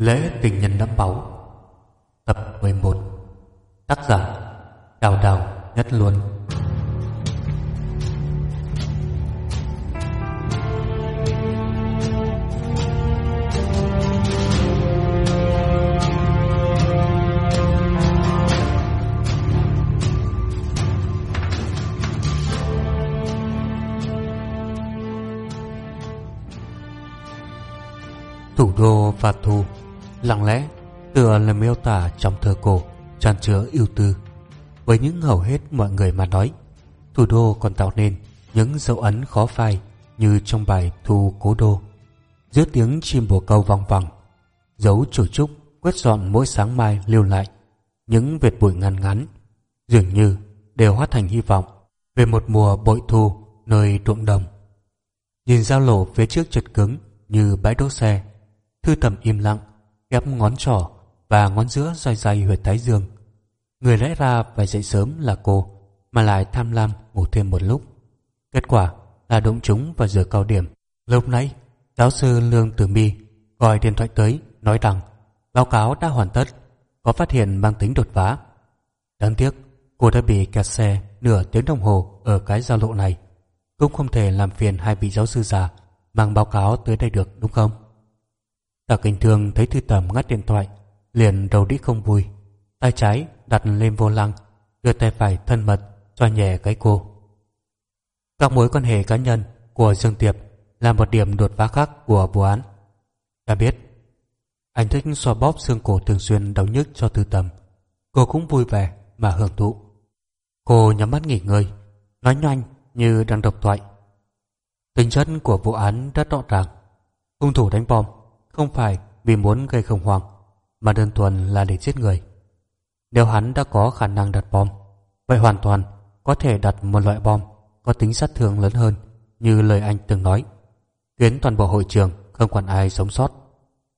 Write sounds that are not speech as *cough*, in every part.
Lễ tình nhân đẫm báu. Tập 11 Tác giả, Đào Đào Nhất Luân. Thủ đô và thu. Lặng lẽ, tựa là miêu tả trong thơ cổ tràn chứa ưu tư. Với những hầu hết mọi người mà nói, thủ đô còn tạo nên những dấu ấn khó phai như trong bài thu cố đô. Giữa tiếng chim bồ câu vang vòng dấu chủ trúc quét dọn mỗi sáng mai lưu lại những vệt bụi ngăn ngắn dường như đều hóa thành hy vọng về một mùa bội thu nơi ruộng đồng. Nhìn giao lộ phía trước chật cứng như bãi đỗ xe, thư tầm im lặng ghép ngón trỏ và ngón giữa xoay dài huyệt thái dương. Người lẽ ra phải dậy sớm là cô, mà lại tham lam ngủ thêm một lúc. Kết quả là đụng chúng vào giờ cao điểm. Lúc nãy, giáo sư lương tử mi gọi điện thoại tới, nói rằng báo cáo đã hoàn tất, có phát hiện mang tính đột phá. Đáng tiếc, cô đã bị kẹt xe nửa tiếng đồng hồ ở cái giao lộ này. Cũng không thể làm phiền hai vị giáo sư già mang báo cáo tới đây được, đúng không? Tạ Kinh Thương thấy Thư Tầm ngắt điện thoại, liền đầu đĩ không vui. Tay trái đặt lên vô lăng, đưa tay phải thân mật cho nhẹ cái cô. Các mối quan hệ cá nhân của Dương Tiệp là một điểm đột phá khác của vụ án. Ta biết, anh thích xoa bóp xương cổ thường xuyên đau nhức cho Thư Tầm. Cô cũng vui vẻ mà hưởng thụ. Cô nhắm mắt nghỉ ngơi, nói nhanh như đang độc thoại. Tính chất của vụ án rất rõ ràng. Hung thủ đánh bom không phải vì muốn gây khủng hoảng mà đơn thuần là để giết người. Nếu hắn đã có khả năng đặt bom, vậy hoàn toàn có thể đặt một loại bom có tính sát thương lớn hơn như lời anh từng nói, khiến toàn bộ hội trường không còn ai sống sót.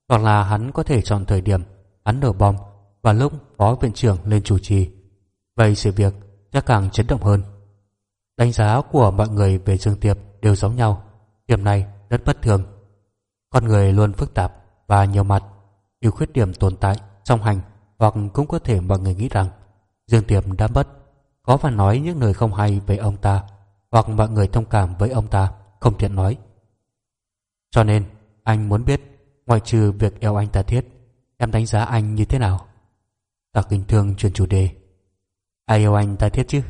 Hoặc là hắn có thể chọn thời điểm hắn nổ bom và lúc phó viện trưởng lên chủ trì. Vậy sự việc chắc càng chấn động hơn. Đánh giá của mọi người về Dương Tiệp đều giống nhau, điểm này rất bất thường con người luôn phức tạp và nhiều mặt, ưu khuyết điểm tồn tại song hành hoặc cũng có thể mọi người nghĩ rằng Dương Tiệp đã mất, có và nói những lời không hay về ông ta hoặc mọi người thông cảm với ông ta không tiện nói. Cho nên anh muốn biết ngoại trừ việc yêu anh ta thiết em đánh giá anh như thế nào? Tạc kinh thương chuyển chủ đề. Ai yêu anh ta thiết chứ?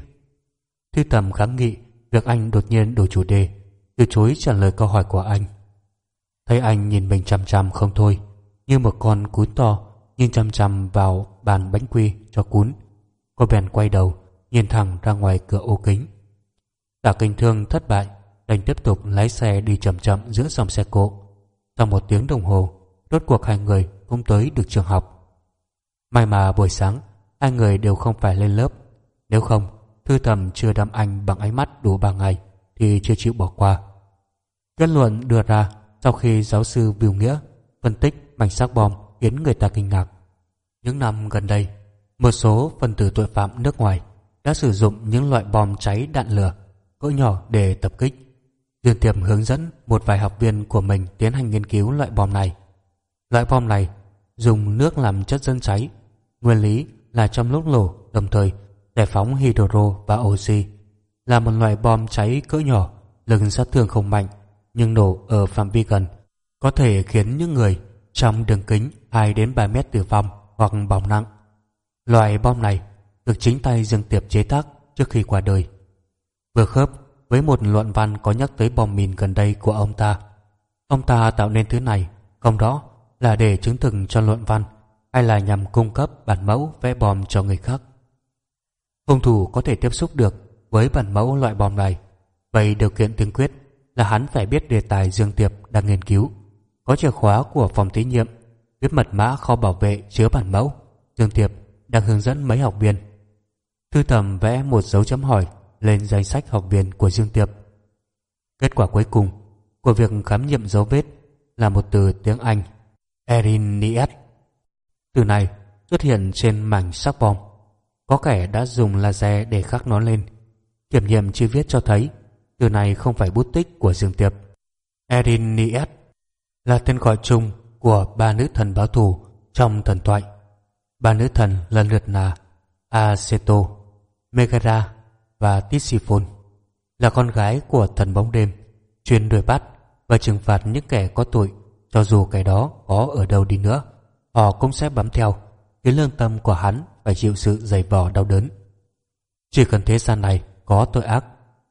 Thư tầm kháng nghị việc anh đột nhiên đổi chủ đề từ chối trả lời câu hỏi của anh. Thấy anh nhìn mình chằm chằm không thôi, Như một con cún to, Nhìn chằm chằm vào bàn bánh quy cho cún. Cô bèn quay đầu, Nhìn thẳng ra ngoài cửa ô kính. Cả kinh thương thất bại, Đành tiếp tục lái xe đi chậm chậm giữa dòng xe cộ. Sau một tiếng đồng hồ, Rốt cuộc hai người cũng tới được trường học. May mà buổi sáng, Hai người đều không phải lên lớp. Nếu không, Thư thầm chưa đâm anh bằng ánh mắt đủ ba ngày Thì chưa chịu bỏ qua. Kết luận đưa ra sau khi giáo sư biểu Nghĩa phân tích mảnh xác bom khiến người ta kinh ngạc. Những năm gần đây, một số phần tử tội phạm nước ngoài đã sử dụng những loại bom cháy đạn lửa cỡ nhỏ để tập kích. Duyên Tiệp hướng dẫn một vài học viên của mình tiến hành nghiên cứu loại bom này. Loại bom này dùng nước làm chất dân cháy, nguyên lý là trong lúc nổ đồng thời giải phóng hydro và oxy, là một loại bom cháy cỡ nhỏ, lực sát thương không mạnh nhưng nổ ở phạm vi gần, có thể khiến những người trong đường kính 2 đến 3 mét tử vong hoặc bỏng nặng. Loại bom này được chính tay Dương Tiệp chế tác trước khi qua đời. Vừa khớp với một luận văn có nhắc tới bom mìn gần đây của ông ta. Ông ta tạo nên thứ này, không đó là để chứng thực cho luận văn hay là nhằm cung cấp bản mẫu vẽ bom cho người khác. Hung thủ có thể tiếp xúc được với bản mẫu loại bom này, vậy điều kiện tiên quyết là hắn phải biết đề tài Dương Tiệp đang nghiên cứu, có chìa khóa của phòng thí nghiệm, biết mật mã kho bảo vệ chứa bản mẫu. Dương Tiệp đang hướng dẫn mấy học viên. Thư thầm vẽ một dấu chấm hỏi lên danh sách học viên của Dương Tiệp. Kết quả cuối cùng của việc khám nghiệm dấu vết là một từ tiếng Anh, Eriniet. Từ này xuất hiện trên mảnh sắc bom. Có kẻ đã dùng laser để khắc nó lên. Kiểm nghiệm chi viết cho thấy từ này không phải bút tích của Dương Tiệp. Eriniet là tên gọi chung của ba nữ thần báo thù trong thần thoại. Ba nữ thần lần lượt là Aceto, Megara và Tisiphone là con gái của thần bóng đêm chuyên đuổi bắt và trừng phạt những kẻ có tội cho dù kẻ đó có ở đâu đi nữa họ cũng sẽ bám theo khiến lương tâm của hắn phải chịu sự dày vò đau đớn chỉ cần thế gian này có tội ác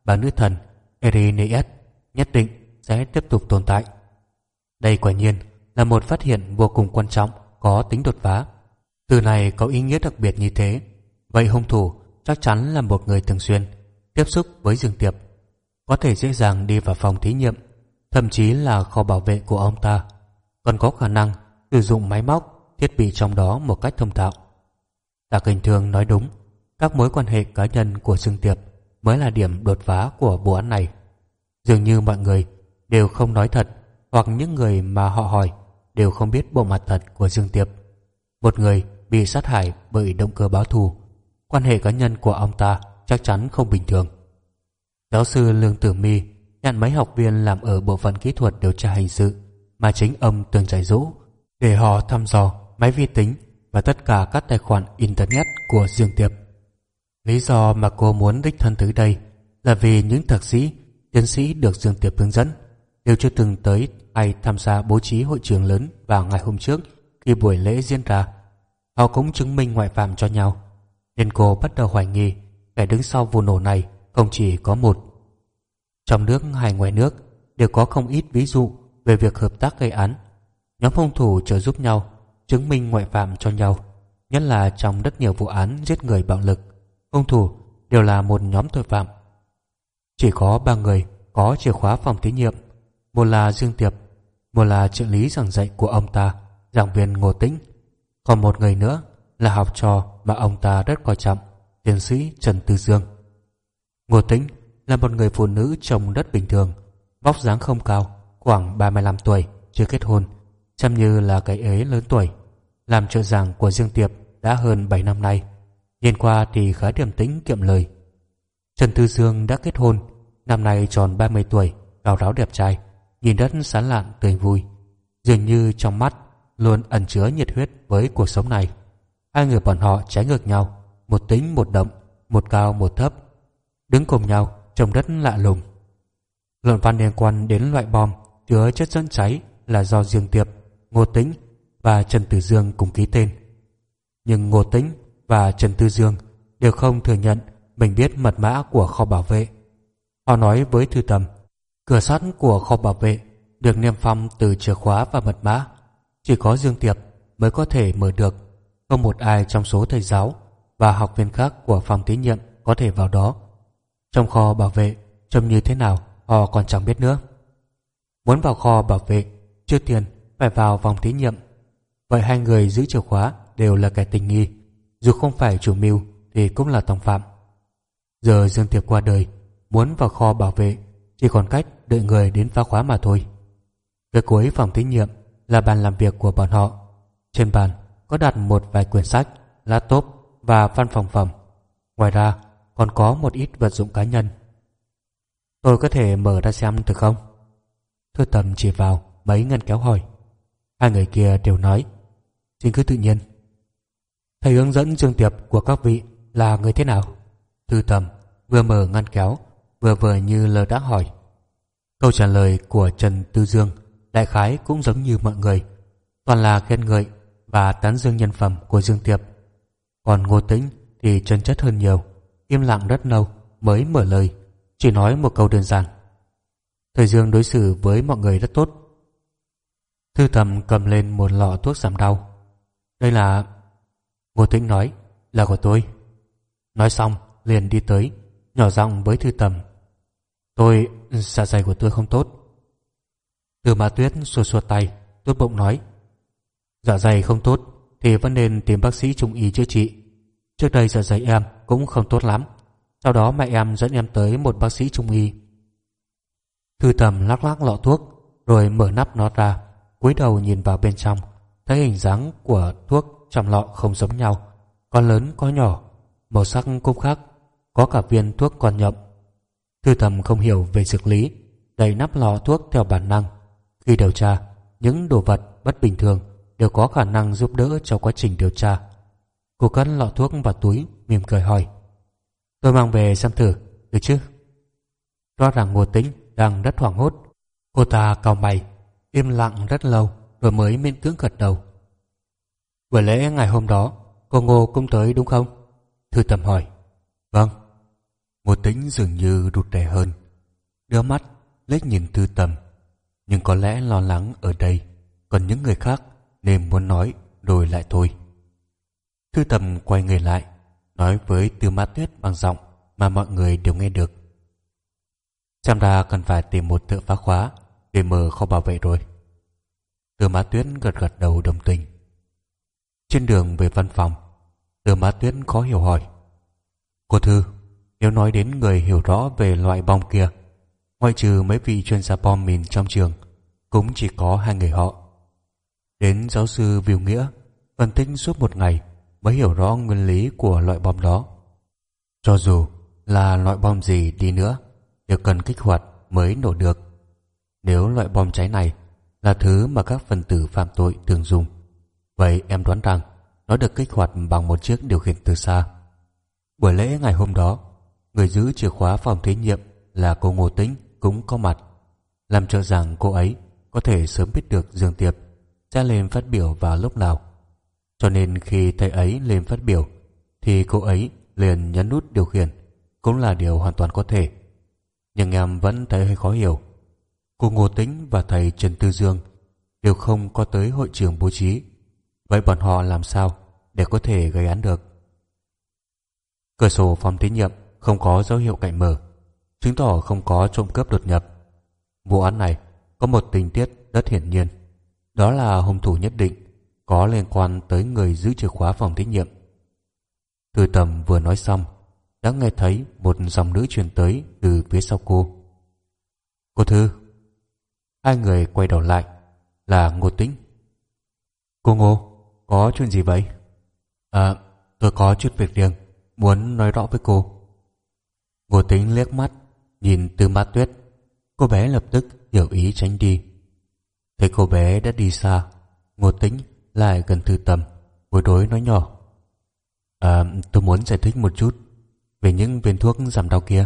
bà nữ thần Erineas nhất định sẽ tiếp tục tồn tại. Đây quả nhiên là một phát hiện vô cùng quan trọng có tính đột phá. Từ này có ý nghĩa đặc biệt như thế. Vậy hung thủ chắc chắn là một người thường xuyên, tiếp xúc với Dương Tiệp, có thể dễ dàng đi vào phòng thí nghiệm, thậm chí là kho bảo vệ của ông ta. Còn có khả năng sử dụng máy móc, thiết bị trong đó một cách thông thạo. Tạ Kinh Thương nói đúng, các mối quan hệ cá nhân của Dương Tiệp mới là điểm đột phá của vụ án này. Dường như mọi người đều không nói thật, hoặc những người mà họ hỏi đều không biết bộ mặt thật của Dương Tiệp. Một người bị sát hại bởi động cơ báo thù, quan hệ cá nhân của ông ta chắc chắn không bình thường. Giáo sư Lương Tử My nhận mấy học viên làm ở bộ phận kỹ thuật điều tra hình sự mà chính ông từng dạy dỗ để họ thăm dò máy vi tính và tất cả các tài khoản Internet của Dương Tiệp. Lý do mà cô muốn đích thân tới đây là vì những thạc sĩ, tiến sĩ được Dương Tiệp hướng dẫn đều chưa từng tới hay tham gia bố trí hội trường lớn vào ngày hôm trước khi buổi lễ diễn ra. Họ cũng chứng minh ngoại phạm cho nhau, nên cô bắt đầu hoài nghi kẻ đứng sau vụ nổ này không chỉ có một. Trong nước hay ngoài nước đều có không ít ví dụ về việc hợp tác gây án. Nhóm hung thủ trợ giúp nhau, chứng minh ngoại phạm cho nhau, nhất là trong rất nhiều vụ án giết người bạo lực. Hung thủ đều là một nhóm tội phạm. Chỉ có ba người có chìa khóa phòng thí nghiệm, một là Dương Tiệp, một là trợ lý giảng dạy của ông ta, giảng viên Ngô Tĩnh, còn một người nữa là học trò mà ông ta rất coi trọng, tiến sĩ Trần Tư Dương. Ngô Tĩnh là một người phụ nữ trông rất bình thường, vóc dáng không cao, khoảng 35 tuổi, chưa kết hôn, chăm như là cái ế lớn tuổi. Làm trợ giảng của Dương Tiệp đã hơn 7 năm nay, nhìn qua thì khá điềm tĩnh kiệm lời. Trần Tư Dương đã kết hôn, năm nay tròn 30 tuổi, cao ráo đẹp trai, nhìn rất sán lạn tươi vui. Dường như trong mắt luôn ẩn chứa nhiệt huyết với cuộc sống này. Hai người bọn họ trái ngược nhau, một tính một động, một cao một thấp. Đứng cùng nhau, trông rất lạ lùng. Luận văn liên quan đến loại bom chứa chất dẫn cháy là do Dương Tiệp, Ngô Tĩnh và Trần Tử Dương cùng ký tên. Nhưng Ngô Tĩnh và Trần Tư Dương đều không thừa nhận mình biết mật mã của kho bảo vệ. Họ nói với Thư Tầm, cửa sắt của kho bảo vệ được niêm phong từ chìa khóa và mật mã. Chỉ có Dương Tiệp mới có thể mở được. Không một ai trong số thầy giáo và học viên khác của phòng thí nghiệm có thể vào đó. Trong kho bảo vệ trông như thế nào họ còn chẳng biết nữa. Muốn vào kho bảo vệ Trước tiên phải vào vòng thí nghiệm Vậy hai người giữ chìa khóa Đều là kẻ tình nghi dù không phải chủ mưu thì cũng là tòng phạm. Giờ Dương Tiệp qua đời, Muốn vào kho bảo vệ, Chỉ còn cách đợi người đến phá khóa mà thôi. Phía cuối phòng thí nghiệm Là bàn làm việc của bọn họ. Trên bàn có đặt một vài quyển sách, Laptop và văn phòng phẩm. Ngoài ra, còn có một ít vật dụng cá nhân. Tôi có thể mở ra xem được không? Thư tầm chỉ vào, mấy ngăn kéo hỏi. Hai người kia đều nói. Xin cứ tự nhiên. Thầy hướng dẫn trường tiệp của các vị Là người thế nào? Thư tầm vừa mở ngăn kéo, Vừa vừa như lờ đã hỏi. Câu trả lời của Trần Tư Dương, Đại khái cũng giống như mọi người, Toàn là khen ngợi Và tán dương nhân phẩm của Dương Tiệp. Còn Ngô Tĩnh thì chân chất hơn nhiều, Im lặng rất lâu mới mở lời, Chỉ nói một câu đơn giản. Thời Dương đối xử với mọi người rất tốt. Thư thầm cầm lên một lọ thuốc giảm đau. Đây là Ngô Tĩnh nói Là của tôi. Nói xong liền đi tới Nhỏ giọng với thư tầm Tôi, dạ dày của tôi không tốt. Từ ma tuyết xua xua tay Tốt bụng nói Dạ dày không tốt Thì vẫn nên tìm bác sĩ trung y chữa trị. Trước đây dạ dày em cũng không tốt lắm Sau đó mẹ em dẫn em tới một bác sĩ trung y. Thư tầm lắc lắc lọ thuốc Rồi mở nắp nó ra cúi đầu nhìn vào bên trong thấy hình dáng của thuốc trong lọ không giống nhau có lớn có nhỏ màu sắc cũng khác có cả viên thuốc còn nhậm thư thầm không hiểu về dược lý đẩy nắp lọ thuốc theo bản năng khi điều tra những đồ vật bất bình thường đều có khả năng giúp đỡ cho quá trình điều tra. Cô cất lọ thuốc vào túi, mỉm cười hỏi. Tôi mang về xem thử, được chứ? Rõ ràng Ngô tính, đang rất hoảng hốt. Cô ta cau mày, im lặng rất lâu rồi mới miễn cưỡng gật đầu. Vừa lẽ ngày hôm đó, cô Ngô cũng tới đúng không? Thư Tầm hỏi. Vâng. Ngô Tĩnh dường như rụt rè hơn. Đưa mắt, lết nhìn Thư Tầm. Nhưng có lẽ lo lắng ở đây, còn những người khác nên muốn nói rồi lại thôi. Thư Tầm quay người lại, nói với Tư Mã Tuyết bằng giọng mà mọi người đều nghe được. Xem ra cần phải tìm một thợ phá khóa để mở kho bảo vệ rồi. Tư Mã Tuyết gật gật đầu đồng tình. Trên đường về văn phòng, từ Mã Tuyết khó hiểu hỏi. Cô Thư, nếu nói đến người hiểu rõ về loại bom kia, ngoại trừ mấy vị chuyên gia bom mìn trong trường, cũng chỉ có hai người họ. Đến giáo sư Viu Nghĩa, phân tích suốt một ngày mới hiểu rõ nguyên lý của loại bom đó. Cho dù là loại bom gì đi nữa, đều cần kích hoạt mới nổ được. Nếu loại bom cháy này là thứ mà các phần tử phạm tội thường dùng, vậy em đoán rằng nó được kích hoạt bằng một chiếc điều khiển từ xa. Buổi lễ ngày hôm đó, người giữ chìa khóa phòng thí nghiệm là cô Ngô Tĩnh cũng có mặt, làm cho rằng cô ấy có thể sớm biết được Dương Tiệp sẽ lên phát biểu vào lúc nào. Cho nên khi thầy ấy lên phát biểu thì cô ấy liền nhấn nút điều khiển cũng là điều hoàn toàn có thể. Nhưng em vẫn thấy hơi khó hiểu. Cô Ngô Tĩnh và thầy Trần Tư Dương đều không có tới hội trường bố trí. Vậy bọn họ làm sao để có thể gây án được? Cửa sổ phòng thí nghiệm không có dấu hiệu cạnh mở, chứng tỏ không có trộm cướp đột nhập. Vụ án này có một tình tiết rất hiển nhiên. Đó là hung thủ nhất định có liên quan tới người giữ chìa khóa phòng thí nghiệm. Thư tầm vừa nói xong, đã nghe thấy một dòng nữ truyền tới từ phía sau cô. Cô Thư. Hai người quay đầu lại là Ngô Tĩnh. Cô Ngô, có chuyện gì vậy? À, tôi có chút việc riêng, muốn nói rõ với cô. Ngô Tĩnh liếc mắt, nhìn từ mắt tuyết. Cô bé lập tức hiểu ý tránh đi. Thấy cô bé đã đi xa, Ngô Tĩnh lại gần thư tầm, bối rối nói nhỏ. À, tôi muốn giải thích một chút về những viên thuốc giảm đau kia.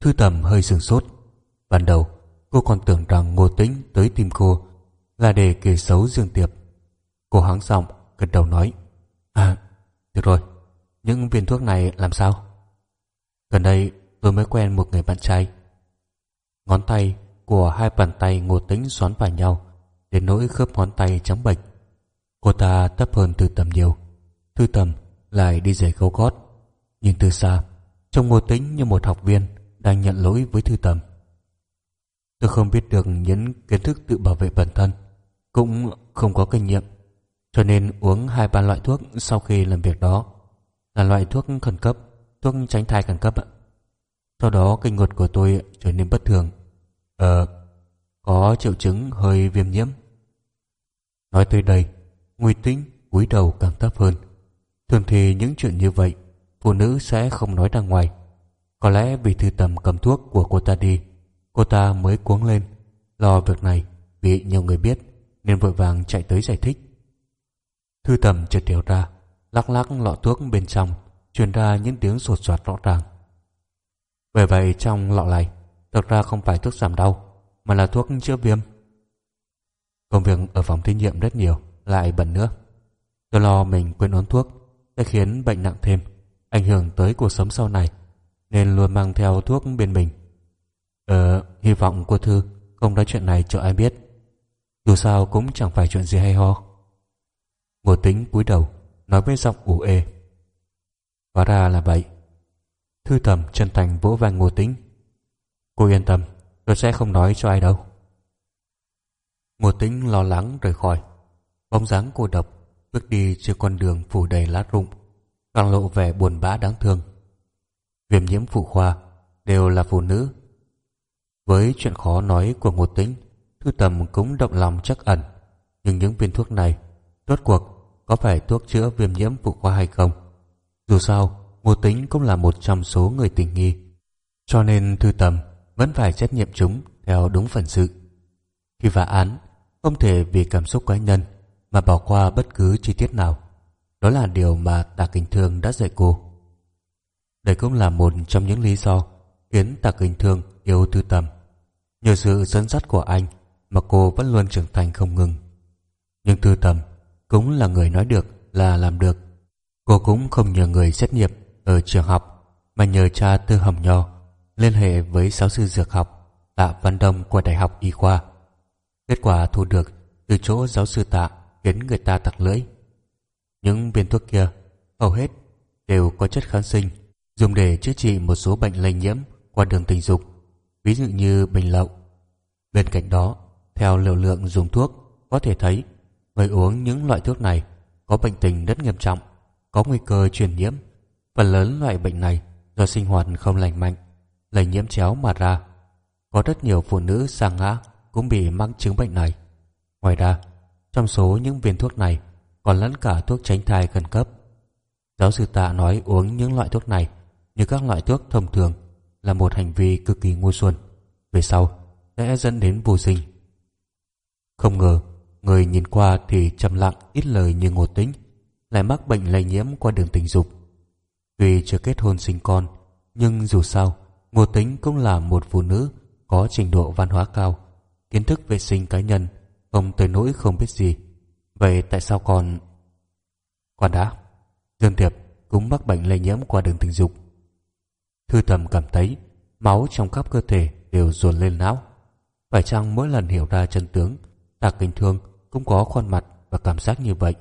Thư tầm hơi sừng sốt. Ban đầu, cô còn tưởng rằng Ngô Tĩnh tới tìm cô là để kể xấu Dương Tiệp. Cô hắng giọng, gật đầu nói. À, được rồi, những viên thuốc này làm sao? Gần đây tôi mới quen một người bạn trai. Ngón tay của hai bàn tay Ngô tính xoắn vào nhau đến nỗi khớp ngón tay trắng bệch. Cô ta thấp hơn Thư Tầm nhiều. Thư Tầm lại đi giày gấu gót. Nhìn từ xa, trông Ngô tính như một học viên đang nhận lỗi với Thư Tầm. Tôi không biết được những kiến thức tự bảo vệ bản thân, cũng không có kinh nghiệm, cho nên uống hai ba loại thuốc sau khi làm việc đó là loại thuốc khẩn cấp, thuốc tránh thai khẩn cấp. Sau đó kinh nguyệt của tôi trở nên bất thường. Ờ, có triệu chứng hơi viêm nhiễm. Nói tới đây, Nguy Tĩnh cúi đầu càng thấp hơn. Thường thì những chuyện như vậy, phụ nữ sẽ không nói ra ngoài. Có lẽ vì thư tầm cầm thuốc của cô ta đi, cô ta mới cuống lên, lo việc này bị nhiều người biết nên vội vàng chạy tới giải thích. Thư tầm chợt hiểu ra, lắc lắc lọ thuốc bên trong, truyền ra những tiếng sột soạt rõ ràng. Bởi vậy trong lọ này, thực ra không phải thuốc giảm đau, mà là thuốc chữa viêm. Công việc ở phòng thí nghiệm rất nhiều, lại bận nữa. Tôi lo mình quên uống thuốc sẽ khiến bệnh nặng thêm, ảnh hưởng tới cuộc sống sau này, nên luôn mang theo thuốc bên mình. Ờ, hy vọng cô Thư không nói chuyện này cho ai biết. Dù sao cũng chẳng phải chuyện gì hay ho. Ngô tính cúi đầu, nói với giọng ủ ê. Hóa ra là vậy. Thư tầm chân thành vỗ vai ngô tính. Cô yên tâm, tôi sẽ không nói cho ai đâu. Ngô tính lo lắng rời khỏi. Bóng dáng cô độc bước đi trên con đường phủ đầy lá rụng, càng lộ vẻ buồn bã đáng thương. Viêm nhiễm phụ khoa đều là phụ nữ. Với chuyện khó nói của Ngô Tính, Thư Tầm cũng động lòng chắc ẩn. Nhưng những viên thuốc này, rốt cuộc có phải thuốc chữa viêm nhiễm phụ khoa hay không? Dù sao, Ngô Tính cũng là một trong số người tình nghi. Cho nên Thư Tầm vẫn phải trách nhiệm chúng theo đúng phần sự. Khi phá án, không thể vì cảm xúc cá nhân mà bỏ qua bất cứ chi tiết nào. Đó là điều mà Tạ Kinh Thương đã dạy cô. Đây cũng là một trong những lý do khiến Tạ Kinh Thương yêu Thư Tầm. Nhờ sự dẫn dắt của anh mà cô vẫn luôn trưởng thành không ngừng. Nhưng Thư Tầm cũng là người nói được là làm được. Cô cũng không nhờ người xét nghiệm ở trường học mà nhờ cha Tư Hồng Nho liên hệ với giáo sư dược học Tạ Văn Đông của Đại học Y khoa. Kết quả thu được từ chỗ giáo sư Tạ khiến người ta tặc lưỡi. Những viên thuốc kia hầu hết đều có chất kháng sinh dùng để chữa trị một số bệnh lây nhiễm qua đường tình dục, ví dụ như bệnh lậu. Bên cạnh đó, theo liều lượng dùng thuốc, có thể thấy người uống những loại thuốc này có bệnh tình rất nghiêm trọng, có nguy cơ truyền nhiễm. Phần lớn loại bệnh này do sinh hoạt không lành mạnh, lây nhiễm chéo mà ra. Có rất nhiều phụ nữ sang ngã cũng bị mắc chứng bệnh này. Ngoài ra, trong số những viên thuốc này còn lẫn cả thuốc tránh thai khẩn cấp. Giáo sư Tạ nói uống những loại thuốc này như các loại thuốc thông thường là một hành vi cực kỳ ngu xuẩn. Về sau, sẽ dẫn đến vô sinh. Không ngờ, người nhìn qua thì trầm lặng ít lời như ngô tính, lại mắc bệnh lây nhiễm qua đường tình dục. Tuy chưa kết hôn sinh con, nhưng dù sao, ngô tính cũng là một phụ nữ có trình độ văn hóa cao, kiến thức vệ sinh cá nhân không tới nỗi không biết gì. Vậy tại sao còn... Còn đã, Dương Tiệp cũng mắc bệnh lây nhiễm qua đường tình dục. Thư tầm cảm thấy máu trong khắp cơ thể đều dồn lên não. Phải chăng mỗi lần hiểu ra chân tướng, Tạc Kinh Thương cũng có khuôn mặt và cảm giác như vậy?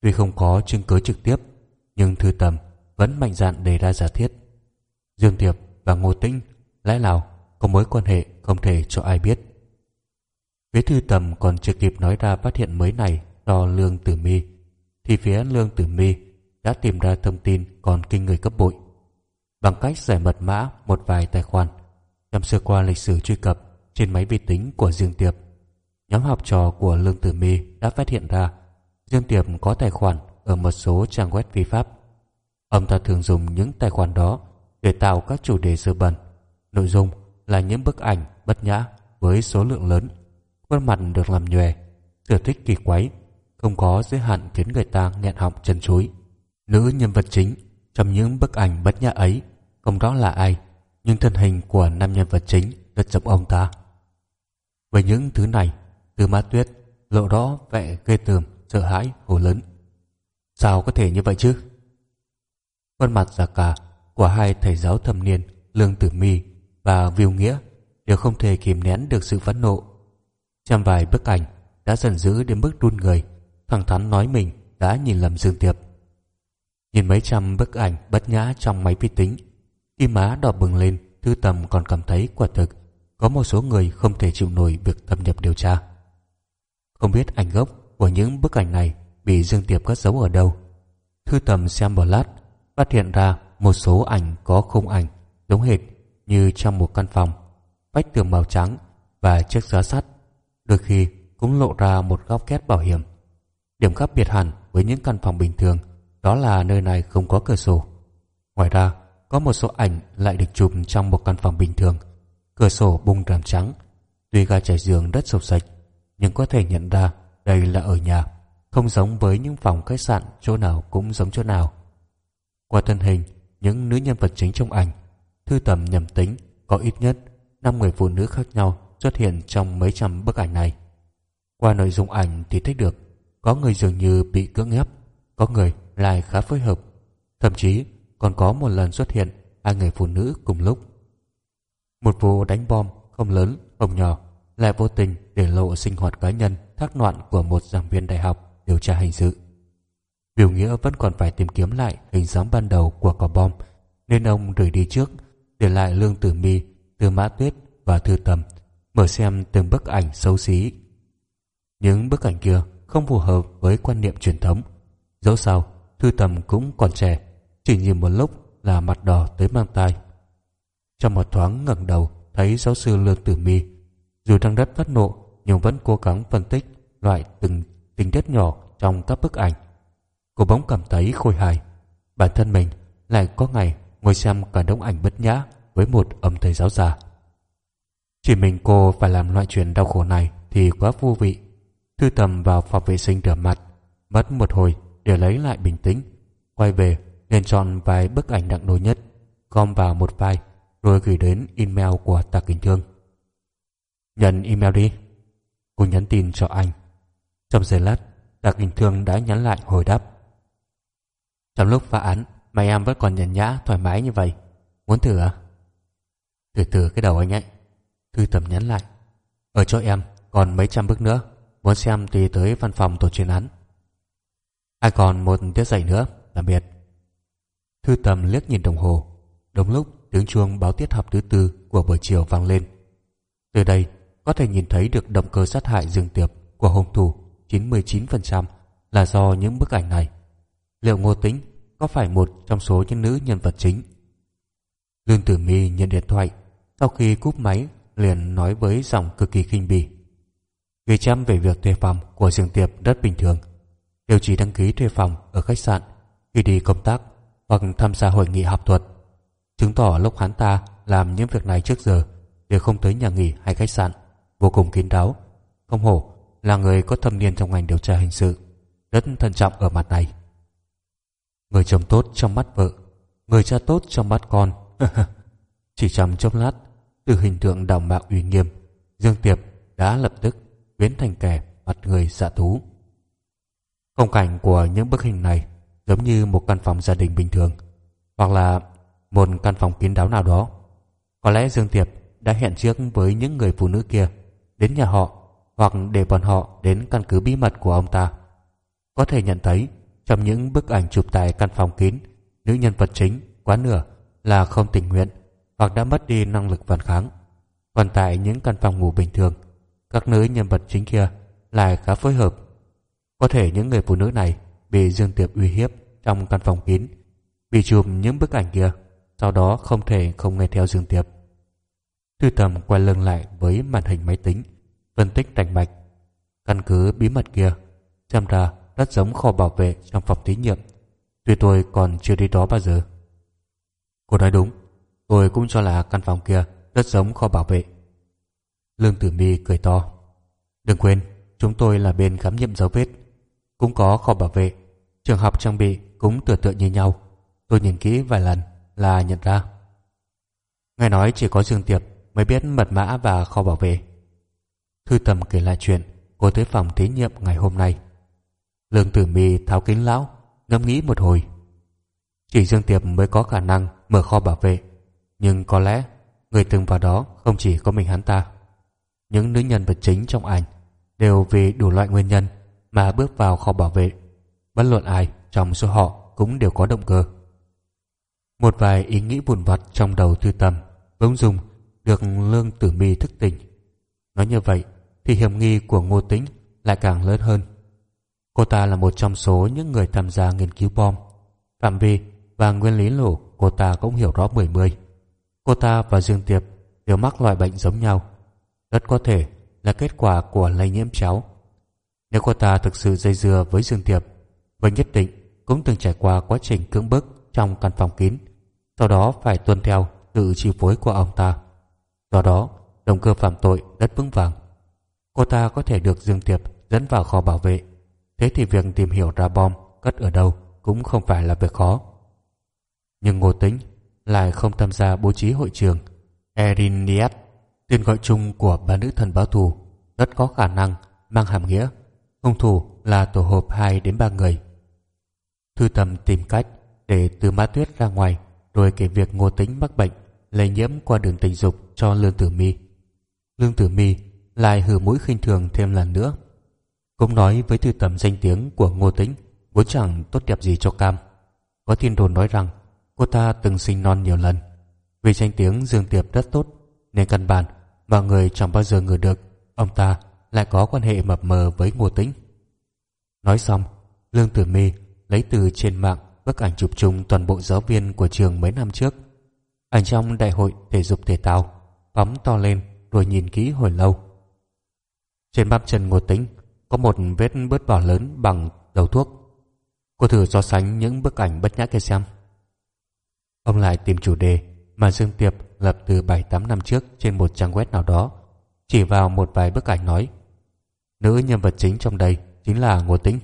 Tuy không có chứng cứ trực tiếp, nhưng Thư Tầm vẫn mạnh dạn đề ra giả thiết. Dương Tiệp và Ngô Tĩnh lẽ nào có mối quan hệ không thể cho ai biết. Phía Thư Tầm còn chưa kịp nói ra phát hiện mới này cho Lương Tử Mi, thì phía Lương Tử Mi đã tìm ra thông tin còn kinh người cấp bội. Bằng cách giải mật mã một vài tài khoản nhằm sơ qua lịch sử truy cập trên máy vi tính của Dương Tiệp. Nhóm học trò của Lương Tử Mi đã phát hiện ra Dương Tiệp có tài khoản ở một số trang web vi pháp. Ông ta thường dùng những tài khoản đó để tạo các chủ đề dơ bẩn. Nội dung là những bức ảnh bất nhã với số lượng lớn. Khuôn mặt được làm nhòe, sở thích kỳ quái, không có giới hạn khiến người ta nghẹn họng chân chối. Nữ nhân vật chính trong những bức ảnh bất nhã ấy không rõ là ai, nhưng thân hình của nam nhân vật chính rất giống ông ta. Với những thứ này, từ Mã Tuyết lộ rõ vẻ ghê tởm, sợ hãi, hồ lớn. Sao có thể như vậy chứ? Khuôn mặt già cả của hai thầy giáo thâm niên Lương Tử Mi và Viu Nghĩa đều không thể kìm nén được sự phẫn nộ. Trong vài bức ảnh đã dần dữ đến mức run người, thẳng thắn nói mình đã nhìn lầm Dương Tiệp. Nhìn mấy trăm bức ảnh bất nhã trong máy vi tính, khi má đỏ bừng lên, Thư Tầm còn cảm thấy quả thực có một số người không thể chịu nổi việc thâm nhập điều tra. Không biết ảnh gốc của những bức ảnh này bị Dương Tiệp cất giấu ở đâu. Thư Tầm xem một lát, phát hiện ra một số ảnh có khung ảnh giống hệt như trong một căn phòng, vách tường màu trắng và chiếc giá sắt, đôi khi cũng lộ ra một góc két bảo hiểm. Điểm khác biệt hẳn với những căn phòng bình thường đó là nơi này không có cửa sổ. Ngoài ra, có một số ảnh lại được chụp trong một căn phòng bình thường. Cửa sổ bung rèm trắng, tuy ga trải giường rất sộc sạch, nhưng có thể nhận ra đây là ở nhà, không giống với những phòng khách sạn chỗ nào cũng giống chỗ nào. Qua thân hình, những nữ nhân vật chính trong ảnh, thư tầm nhầm tính có ít nhất 5 người phụ nữ khác nhau xuất hiện trong mấy trăm bức ảnh này. Qua nội dung ảnh thì thấy được có người dường như bị cưỡng ép, có người lại khá phối hợp. Thậm chí còn có một lần xuất hiện hai người phụ nữ cùng lúc. Một vụ đánh bom không lớn, không nhỏ lại vô tình để lộ sinh hoạt cá nhân thác loạn của một giảng viên đại học điều tra hình sự. Biểu Nghĩa vẫn còn phải tìm kiếm lại hình dáng ban đầu của quả bom nên ông rời đi trước để lại Lương Tử Mi, Tư Mã Tuyết và Thư Tầm mở xem từng bức ảnh xấu xí. Những bức ảnh kia không phù hợp với quan niệm truyền thống. Dẫu sao, Thư Tầm cũng còn trẻ, chỉ nhìn một lúc là mặt đỏ tới mang tai. Trong một thoáng ngẩng đầu thấy giáo sư Lương Tử Mi, dù đang rất phát nộ nhưng vẫn cố gắng phân tích loại từng tình tiết nhỏ trong các bức ảnh. Cô bỗng cảm thấy khôi hài. Bản thân mình lại có ngày ngồi xem cả đống ảnh bất nhã với một âm thầy giáo già. Chỉ mình cô phải làm loại chuyện đau khổ này thì quá vô vị. Thư tầm vào phòng vệ sinh rửa mặt, mất một hồi để lấy lại bình tĩnh. Quay về, liền chọn vài bức ảnh nặng nổi nhất, gom vào một file rồi gửi đến email của Tạ Kính Thương. Nhận email đi. Cô nhắn tin cho anh. Trong giây lát, Tạ Kính Thương đã nhắn lại hồi đáp. Trong lúc phá án, mà em vẫn còn nhàn nhã, thoải mái như vậy. Muốn thử à? thử từ cái đầu anh ấy. Thư tầm nhắn lại. Ở chỗ em còn mấy trăm bước nữa. Muốn xem thì tới văn phòng tổ chuyên án. Ai còn một tiết dạy nữa, tạm biệt. Thư tầm liếc nhìn đồng hồ. Đúng lúc tiếng chuông báo tiết học thứ tư của buổi chiều vang lên. Từ đây có thể nhìn thấy được động cơ sát hại Dương Tiệp của hung thủ 99% là do những bức ảnh này. Liệu Ngô Tĩnh có phải một trong số những nữ nhân vật chính? Lương Tử Mi nhận điện thoại sau khi cúp máy liền nói với giọng cực kỳ khinh bỉ. Ghi chăm về việc thuê phòng của Dương Tiệp rất bình thường. Đều chỉ đăng ký thuê phòng ở khách sạn khi đi công tác hoặc tham gia hội nghị học thuật. Chứng tỏ lúc hắn ta làm những việc này trước giờ đều không tới nhà nghỉ hay khách sạn, vô cùng kín đáo. Không hổ là người có thâm niên trong ngành điều tra hình sự, rất thận trọng ở mặt này. Người chồng tốt trong mắt vợ, người cha tốt trong mắt con. *laughs* Chỉ trong chốc lát, từ hình tượng đạo mạo uy nghiêm, Dương Tiệp đã lập tức biến thành kẻ mặt người dạ thú. Phong cảnh của những bức hình này giống như một căn phòng gia đình bình thường, hoặc là một căn phòng kín đáo nào đó. Có lẽ Dương Tiệp đã hẹn trước với những người phụ nữ kia đến nhà họ hoặc để bọn họ đến căn cứ bí mật của ông ta. Có thể nhận thấy trong những bức ảnh chụp tại căn phòng kín, nữ nhân vật chính quá nửa là không tình nguyện hoặc đã mất đi năng lực phản kháng. Còn tại những căn phòng ngủ bình thường, các nữ nhân vật chính kia lại khá phối hợp. Có thể những người phụ nữ này bị Dương Tiệp uy hiếp trong căn phòng kín, bị chụp những bức ảnh kia, sau đó không thể không nghe theo Dương Tiệp. Thư tầm quay lưng lại với màn hình máy tính, phân tích rành mạch. Căn cứ bí mật kia, xem ra rất giống kho bảo vệ trong phòng thí nghiệm. Tuy tôi còn chưa đi đó bao giờ. Cô nói đúng, tôi cũng cho là căn phòng kia rất giống kho bảo vệ. Lương Tử Mi cười to. Đừng quên, chúng tôi là bên khám nghiệm dấu vết. Cũng có kho bảo vệ, trường học trang bị cũng tựa tựa như nhau. Tôi nhìn kỹ vài lần là nhận ra. Nghe nói chỉ có Dương Tiệp mới biết mật mã và kho bảo vệ. Thư tầm kể lại chuyện cô tới phòng thí nghiệm ngày hôm nay. Lương Tử Mi tháo kính lão, ngẫm nghĩ một hồi. Chỉ Dương Tiệp mới có khả năng mở kho bảo vệ, nhưng có lẽ người từng vào đó không chỉ có mình hắn ta. Những nữ nhân vật chính trong ảnh đều vì đủ loại nguyên nhân mà bước vào kho bảo vệ. Bất luận ai trong số họ cũng đều có động cơ. Một vài ý nghĩ buồn vặt trong đầu thư tầm bỗng dùng được Lương Tử Mi thức tỉnh. Nói như vậy thì hiểm nghi của Ngô Tĩnh lại càng lớn hơn. Cô ta là một trong số những người tham gia nghiên cứu bom. Phạm vi và nguyên lý nổ cô ta cũng hiểu rõ mười mươi. Cô ta và Dương Tiệp đều mắc loại bệnh giống nhau. Rất có thể là kết quả của lây nhiễm chéo. Nếu cô ta thực sự dây dưa với Dương Tiệp, vậy nhất định cũng từng trải qua quá trình cưỡng bức trong căn phòng kín, sau đó phải tuân theo sự chi phối của ông ta. Do đó, động cơ phạm tội rất vững vàng. Cô ta có thể được Dương Tiệp dẫn vào kho bảo vệ Thế thì việc tìm hiểu ra bom cất ở đâu cũng không phải là việc khó. Nhưng Ngô Tĩnh lại không tham gia bố trí hội trường. Eriniet, tên gọi chung của ba nữ thần báo thù, rất có khả năng mang hàm nghĩa hung thủ là tổ hợp 2 đến 3 người. Thư tầm tìm cách để từ Ma tuyết ra ngoài rồi kể việc Ngô Tĩnh mắc bệnh lây nhiễm qua đường tình dục cho Lương Tử Mi. Lương Tử Mi lại hử mũi khinh thường thêm lần nữa cũng nói với thư tầm danh tiếng của Ngô Tĩnh vốn chẳng tốt đẹp gì cho Cam. Có tin đồn nói rằng cô ta từng sinh non nhiều lần. Vì danh tiếng Dương Tiệp rất tốt nên căn bản mọi người chẳng bao giờ ngờ được ông ta lại có quan hệ mập mờ với Ngô Tĩnh. Nói xong, Lương Tử Mi lấy từ trên mạng bức ảnh chụp chung toàn bộ giáo viên của trường mấy năm trước. Ảnh trong đại hội thể dục thể thao bấm to lên rồi nhìn kỹ hồi lâu. Trên bắp chân Ngô Tĩnh có một vết bớt bỏ lớn bằng đầu thuốc. Cô thử so sánh những bức ảnh bất nhã kia xem. Ông lại tìm chủ đề mà Dương Tiệp lập từ 7-8 năm trước trên một trang web nào đó, chỉ vào một vài bức ảnh nói Nữ nhân vật chính trong đây chính là Ngô Tĩnh.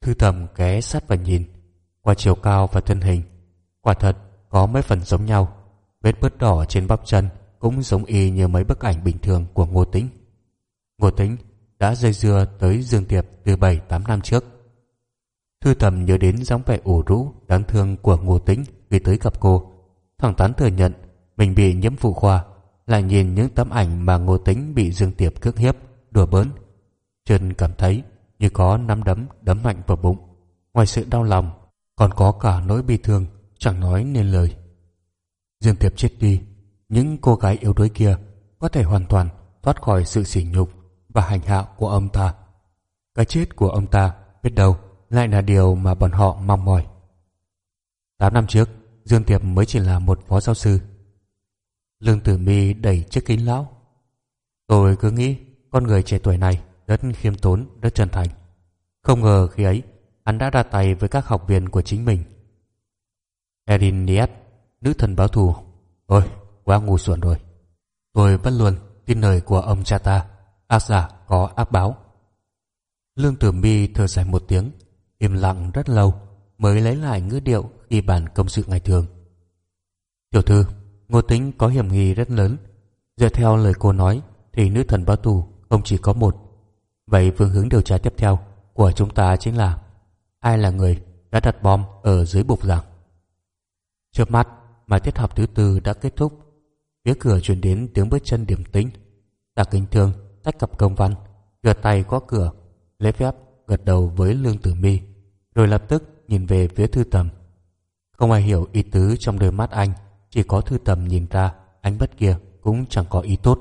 Thư Thầm ghé sát và nhìn, qua chiều cao và thân hình. Quả thật có mấy phần giống nhau. Vết bớt đỏ trên bắp chân cũng giống y như mấy bức ảnh bình thường của Ngô Tĩnh. Ngô Tĩnh đã dây dưa tới Dương Tiệp từ 7-8 năm trước. Thư tầm nhớ đến dáng vẻ ủ rũ, đáng thương của Ngô Tĩnh khi tới gặp cô. Thẳng Tán thừa nhận mình bị nhiễm phụ khoa, lại nhìn những tấm ảnh mà Ngô Tĩnh bị Dương Tiệp cước hiếp, đùa bỡn. Trần cảm thấy như có nắm đấm đấm mạnh vào bụng. Ngoài sự đau lòng, còn có cả nỗi bi thương, chẳng nói nên lời. Dương Tiệp chết đi, những cô gái yếu đuối kia có thể hoàn toàn thoát khỏi sự sỉ nhục và hành hạ của ông ta. Cái chết của ông ta biết đâu lại là điều mà bọn họ mong mỏi. Tám năm trước, Dương Tiệp mới chỉ là một phó giáo sư. Lương Tử Mi đẩy chiếc kính lão. Tôi cứ nghĩ con người trẻ tuổi này rất khiêm tốn, rất chân thành. Không ngờ khi ấy, hắn đã ra tay với các học viên của chính mình. Erin Niet, nữ thần báo thù. Ôi, quá ngu xuẩn rồi. Tôi vẫn luôn tin lời của ông cha ta. Ác giả có ác báo. Lương Tử Mi thở dài một tiếng, im lặng rất lâu mới lấy lại ngữ điệu khi bàn công sự ngày thường. Tiểu thư, Ngô Tính có hiểm nghi rất lớn. Dựa theo lời cô nói thì nữ thần báo tù không chỉ có một. Vậy phương hướng điều tra tiếp theo của chúng ta chính là ai là người đã đặt bom ở dưới bục giảng. Trước mắt mà tiết học thứ tư đã kết thúc. Phía cửa truyền đến tiếng bước chân điểm tĩnh. Tạ kính thương tách cặp công văn, gật tay có cửa, lễ phép gật đầu với Lương Tử Mi, rồi lập tức nhìn về phía thư tầm. Không ai hiểu ý tứ trong đôi mắt anh, chỉ có thư tầm nhìn ra ánh bất kia cũng chẳng có ý tốt.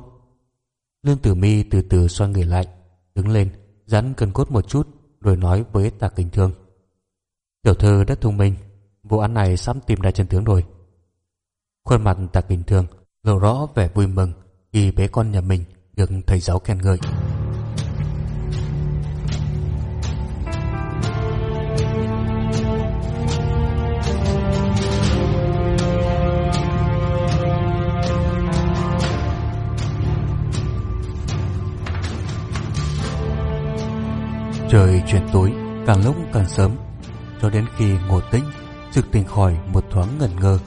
Lương Tử Mi từ từ xoay người lại, đứng lên, rắn cân cốt một chút, rồi nói với Tạ Kinh Thương. Tiểu thư rất thông minh, vụ án này sắp tìm ra chân tướng rồi. Khuôn mặt Tạ Kinh Thương lộ rõ vẻ vui mừng khi bé con nhà mình được thầy giáo khen ngợi. Trời chuyển tối, càng lúc càng sớm, cho đến khi ngồi tĩnh, Sự tỉnh khỏi một thoáng ngẩn ngơ,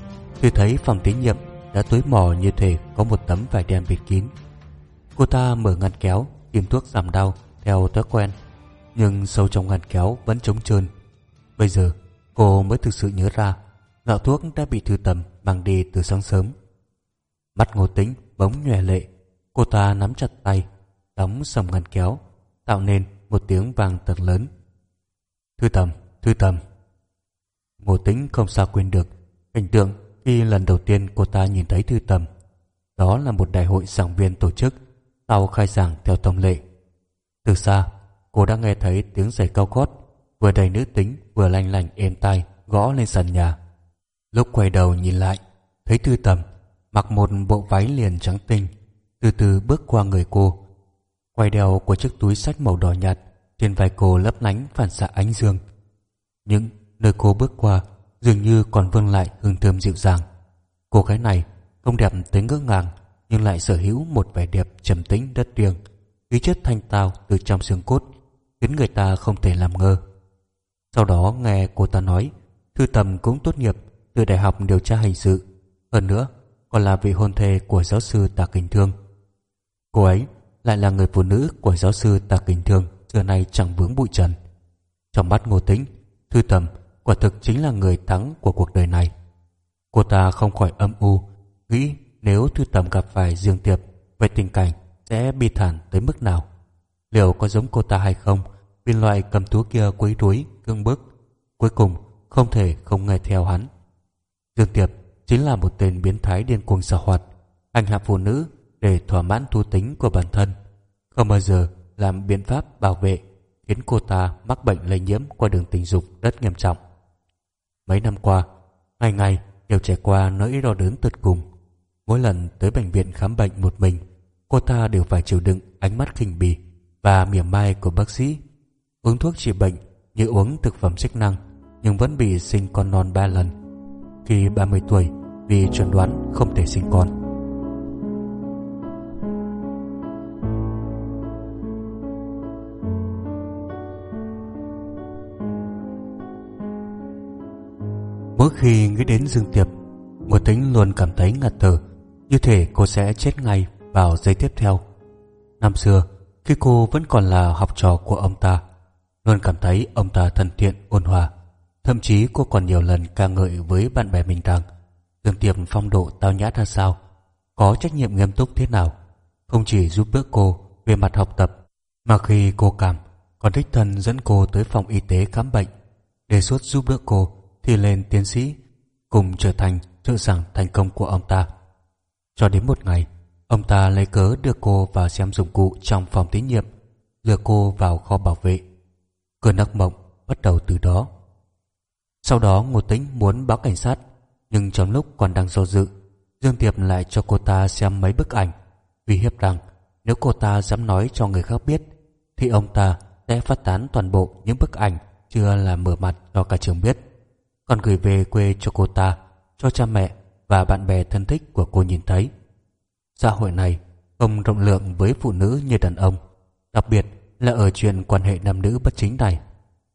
thì thấy phòng tín nhiệm đã tối mò như thể có một tấm vải đen bịt kín. Cô ta mở ngăn kéo, tìm thuốc giảm đau theo thói quen, nhưng sâu trong ngăn kéo vẫn trống trơn. Bây giờ, cô mới thực sự nhớ ra, gạo thuốc đã bị thư tầm mang đi từ sáng sớm. Mắt ngô tĩnh bỗng nhòe lệ, cô ta nắm chặt tay, đóng sầm ngăn kéo, tạo nên một tiếng vang thật lớn. Thư tầm, thư tầm. Ngô tĩnh không sao quên được hình tượng khi lần đầu tiên cô ta nhìn thấy thư tầm. Đó là một đại hội giảng viên tổ chức sau khai giảng theo thông lệ. Từ xa, cô đã nghe thấy tiếng giày cao gót vừa đầy nữ tính vừa lanh lành êm tai gõ lên sàn nhà. Lúc quay đầu nhìn lại, thấy thư tầm mặc một bộ váy liền trắng tinh, từ từ bước qua người cô. Quay đeo của chiếc túi sách màu đỏ nhạt trên vai cô lấp lánh phản xạ ánh dương. Những nơi cô bước qua dường như còn vương lại hương thơm dịu dàng. Cô gái này không đẹp tới ngỡ ngàng nhưng lại sở hữu một vẻ đẹp trầm tĩnh đất riêng, khí chất thanh tao từ trong xương cốt, khiến người ta không thể làm ngơ. Sau đó nghe cô ta nói, Thư Tầm cũng tốt nghiệp từ Đại học Điều tra Hình sự, hơn nữa còn là vị hôn thê của giáo sư Tạ Kình Thương. Cô ấy lại là người phụ nữ của giáo sư Tạ Kình Thương xưa nay chẳng vướng bụi trần. Trong mắt Ngô Tĩnh, Thư Tầm quả thực chính là người thắng của cuộc đời này. Cô ta không khỏi âm u, nghĩ nếu Thư Tầm gặp phải Dương Tiệp, về tình cảnh sẽ bi thản tới mức nào? Liệu có giống cô ta hay không? Viên loại cầm thú kia quấy rối, cương bức. Cuối cùng, không thể không nghe theo hắn. Dương Tiệp chính là một tên biến thái điên cuồng xảo hoạt, hành hạ phụ nữ để thỏa mãn thú tính của bản thân. Không bao giờ làm biện pháp bảo vệ khiến cô ta mắc bệnh lây nhiễm qua đường tình dục rất nghiêm trọng. Mấy năm qua, ngày ngày đều trải qua nỗi đau đớn tột cùng. Mỗi lần tới bệnh viện khám bệnh một mình, cô ta đều phải chịu đựng ánh mắt khinh bỉ và mỉa mai của bác sĩ. Uống thuốc trị bệnh như uống thực phẩm chức năng, nhưng vẫn bị sinh con non ba lần. Khi 30 tuổi, vì chuẩn đoán không thể sinh con. Mỗi khi nghĩ đến Dương Tiệp Ngô Tính luôn cảm thấy ngạt thở. Như thể cô sẽ chết ngay vào giây tiếp theo. Năm xưa, Khi cô vẫn còn là học trò của ông ta, Luôn cảm thấy ông ta thân thiện, ôn hòa. Thậm chí cô còn nhiều lần ca ngợi với bạn bè mình rằng, Dương Tiệp phong độ tao nhã ra sao? Có trách nhiệm nghiêm túc thế nào? Không chỉ giúp đỡ cô về mặt học tập, Mà khi cô cảm Còn đích thân dẫn cô tới phòng y tế khám bệnh, Đề xuất giúp đỡ cô thi lên tiến sĩ, Cùng trở thành trợ giảng thành công của ông ta. Cho đến một ngày, Ông ta lấy cớ đưa cô vào xem dụng cụ trong phòng thí nghiệm Lừa cô vào kho bảo vệ. Cơn ác mộng bắt đầu từ đó. Sau đó Ngô Tĩnh muốn báo cảnh sát, Nhưng trong lúc còn đang do dự, Dương Tiệp lại cho cô ta xem mấy bức ảnh, uy hiếp rằng nếu cô ta dám nói cho người khác biết, thì ông ta sẽ phát tán toàn bộ những bức ảnh chưa là mở mặt cho cả trường biết còn gửi về quê cho cô ta, cho cha mẹ và bạn bè thân thích của cô nhìn thấy. Xã hội này không rộng lượng với phụ nữ như đàn ông, đặc biệt là ở chuyện quan hệ nam nữ bất chính này.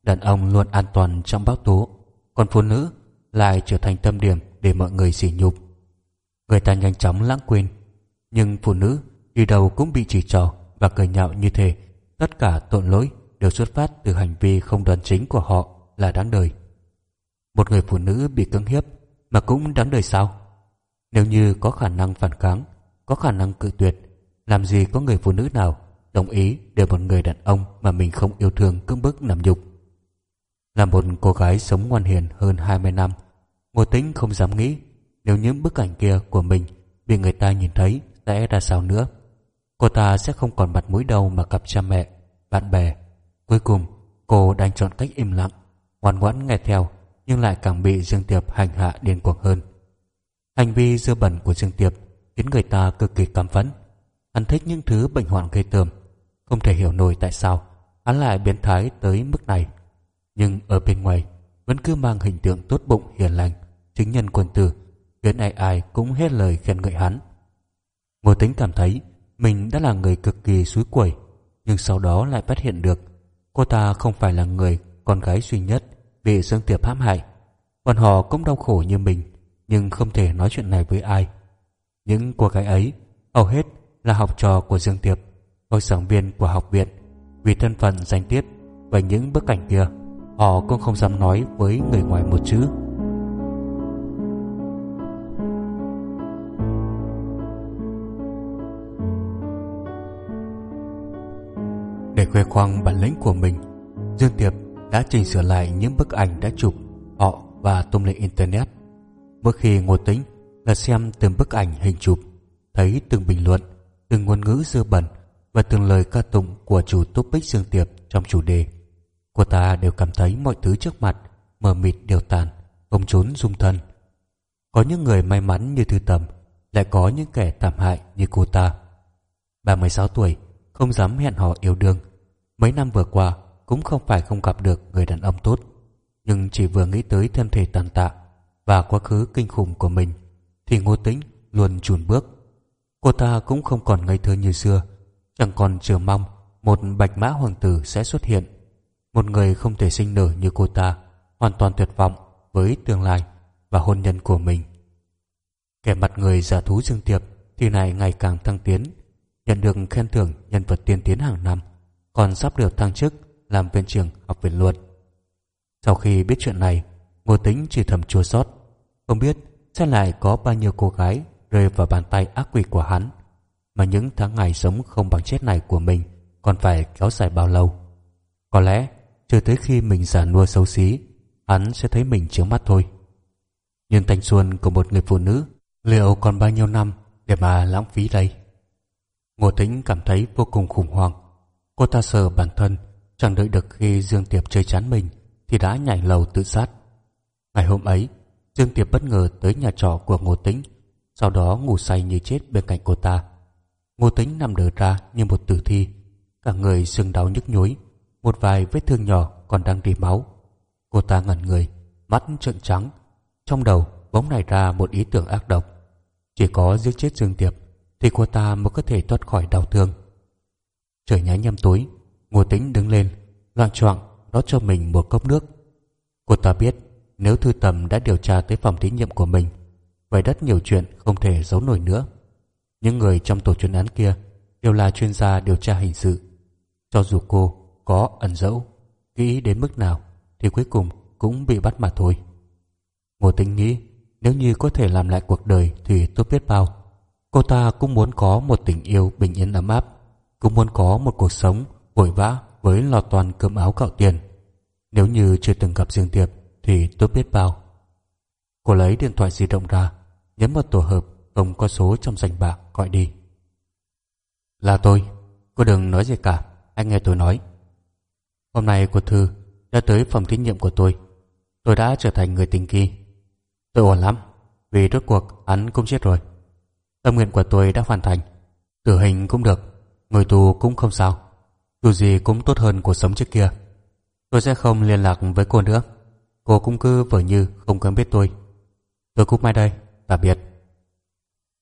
Đàn ông luôn an toàn trong báo tố, còn phụ nữ lại trở thành tâm điểm để mọi người sỉ nhục. Người ta nhanh chóng lãng quên, nhưng phụ nữ đi đâu cũng bị chỉ trò và cười nhạo như thế. Tất cả tội lỗi đều xuất phát từ hành vi không đoàn chính của họ là đáng đời một người phụ nữ bị cưỡng hiếp mà cũng đáng đời sao nếu như có khả năng phản kháng có khả năng cự tuyệt làm gì có người phụ nữ nào đồng ý để một người đàn ông mà mình không yêu thương cưỡng bức làm nhục là một cô gái sống ngoan hiền hơn 20 năm Ngô Tĩnh không dám nghĩ nếu những bức ảnh kia của mình bị người ta nhìn thấy sẽ ra sao nữa. Cô ta sẽ không còn mặt mũi đâu mà gặp cha mẹ, bạn bè. Cuối cùng, cô đành chọn cách im lặng, ngoan ngoãn nghe theo nhưng lại càng bị Dương Tiệp hành hạ điên cuồng hơn. Hành vi dơ bẩn của Dương Tiệp khiến người ta cực kỳ căm phẫn. Hắn thích những thứ bệnh hoạn gây tởm, không thể hiểu nổi tại sao hắn lại biến thái tới mức này. Nhưng ở bên ngoài vẫn cứ mang hình tượng tốt bụng hiền lành, chính nhân quân tử, khiến ai ai cũng hết lời khen ngợi hắn. Ngô Tính cảm thấy mình đã là người cực kỳ suối quẩy, nhưng sau đó lại phát hiện được cô ta không phải là người con gái duy nhất bị Dương Tiệp hãm hại. Bọn họ cũng đau khổ như mình, nhưng không thể nói chuyện này với ai. Những cô gái ấy hầu hết là học trò của Dương Tiệp, hoặc giảng viên của học viện, vì thân phận danh tiết và những bức cảnh kia, họ cũng không dám nói với người ngoài một chữ. Để khoe khoang bản lĩnh của mình, Dương Tiệp đã chỉnh sửa lại những bức ảnh đã chụp họ và tung lên Internet. Mỗi khi ngồi tính là xem từng bức ảnh hình chụp, thấy từng bình luận, từng ngôn ngữ dơ bẩn và từng lời ca tụng của chủ topic Dương Tiệp trong chủ đề, cô ta đều cảm thấy mọi thứ trước mặt mờ mịt đều tàn, không trốn dung thân. Có những người may mắn như Thư Tầm, lại có những kẻ tạm hại như cô ta. 36 tuổi, không dám hẹn hò yêu đương. Mấy năm vừa qua cũng không phải không gặp được người đàn ông tốt, nhưng chỉ vừa nghĩ tới thân thể tàn tạ và quá khứ kinh khủng của mình, thì Ngô Tĩnh luôn chùn bước. Cô ta cũng không còn ngây thơ như xưa, chẳng còn chờ mong một bạch mã hoàng tử sẽ xuất hiện. Một người không thể sinh nở như cô ta, hoàn toàn tuyệt vọng với tương lai và hôn nhân của mình. Kẻ mặt người giả thú Dương Tiệp thì này ngày càng thăng tiến nhận được khen thưởng nhân vật tiên tiến hàng năm, còn sắp được thăng chức làm viện trưởng học viện luật. Sau khi biết chuyện này, Ngô Tính chỉ thầm chua xót, không biết sẽ lại có bao nhiêu cô gái rơi vào bàn tay ác quỷ của hắn, mà những tháng ngày sống không bằng chết này của mình còn phải kéo dài bao lâu. Có lẽ chưa tới khi mình già nua xấu xí, hắn sẽ thấy mình trước mắt thôi. Nhưng thanh xuân của một người phụ nữ liệu còn bao nhiêu năm để mà lãng phí đây? Ngô Tĩnh cảm thấy vô cùng khủng hoảng. Cô ta sợ bản thân chẳng đợi được khi Dương Tiệp chơi chán mình thì đã nhảy lầu tự sát. Ngày hôm ấy, Dương Tiệp bất ngờ tới nhà trọ của Ngô Tĩnh, sau đó ngủ say như chết bên cạnh cô ta. Ngô Tĩnh nằm đờ ra như một tử thi, cả người sưng đau nhức nhối, một vài vết thương nhỏ còn đang đi máu. Cô ta ngẩn người, mắt trợn trắng, trong đầu bỗng nảy ra một ý tưởng ác độc. Chỉ có giết chết Dương Tiệp thì cô ta mới có thể thoát khỏi đau thương. Trời nhá nhem tối, Ngô Tĩnh đứng lên, loạn choạng rót cho mình một cốc nước. Cô ta biết nếu Thư Tầm đã điều tra tới phòng thí nghiệm của mình, vậy rất nhiều chuyện không thể giấu nổi nữa. Những người trong tổ chuyên án kia đều là chuyên gia điều tra hình sự. Cho dù cô có ẩn dẫu, kỹ đến mức nào, thì cuối cùng cũng bị bắt mà thôi. Ngô Tính nghĩ nếu như có thể làm lại cuộc đời thì tốt biết bao. Cô ta cũng muốn có một tình yêu bình yên ấm áp, cũng muốn có một cuộc sống vội vã với lò toàn cơm áo gạo tiền. Nếu như chưa từng gặp riêng Tiệp thì tốt biết bao. Cô lấy điện thoại di động ra, nhấn vào tổ hợp không có số trong danh bạ gọi đi. Là tôi, cô đừng nói gì cả, anh nghe tôi nói. Hôm nay cô Thư đã tới phòng thí nghiệm của tôi. Tôi đã trở thành người tình kỳ. Tôi ổn lắm, vì rốt cuộc hắn cũng chết rồi. Tâm nguyện của tôi đã hoàn thành. Tử hình cũng được, người tù cũng không sao. Dù gì cũng tốt hơn cuộc sống trước kia. Tôi sẽ không liên lạc với cô nữa. Cô cũng cứ vờ như không quen biết tôi. Tôi cúp mai đây, tạm biệt.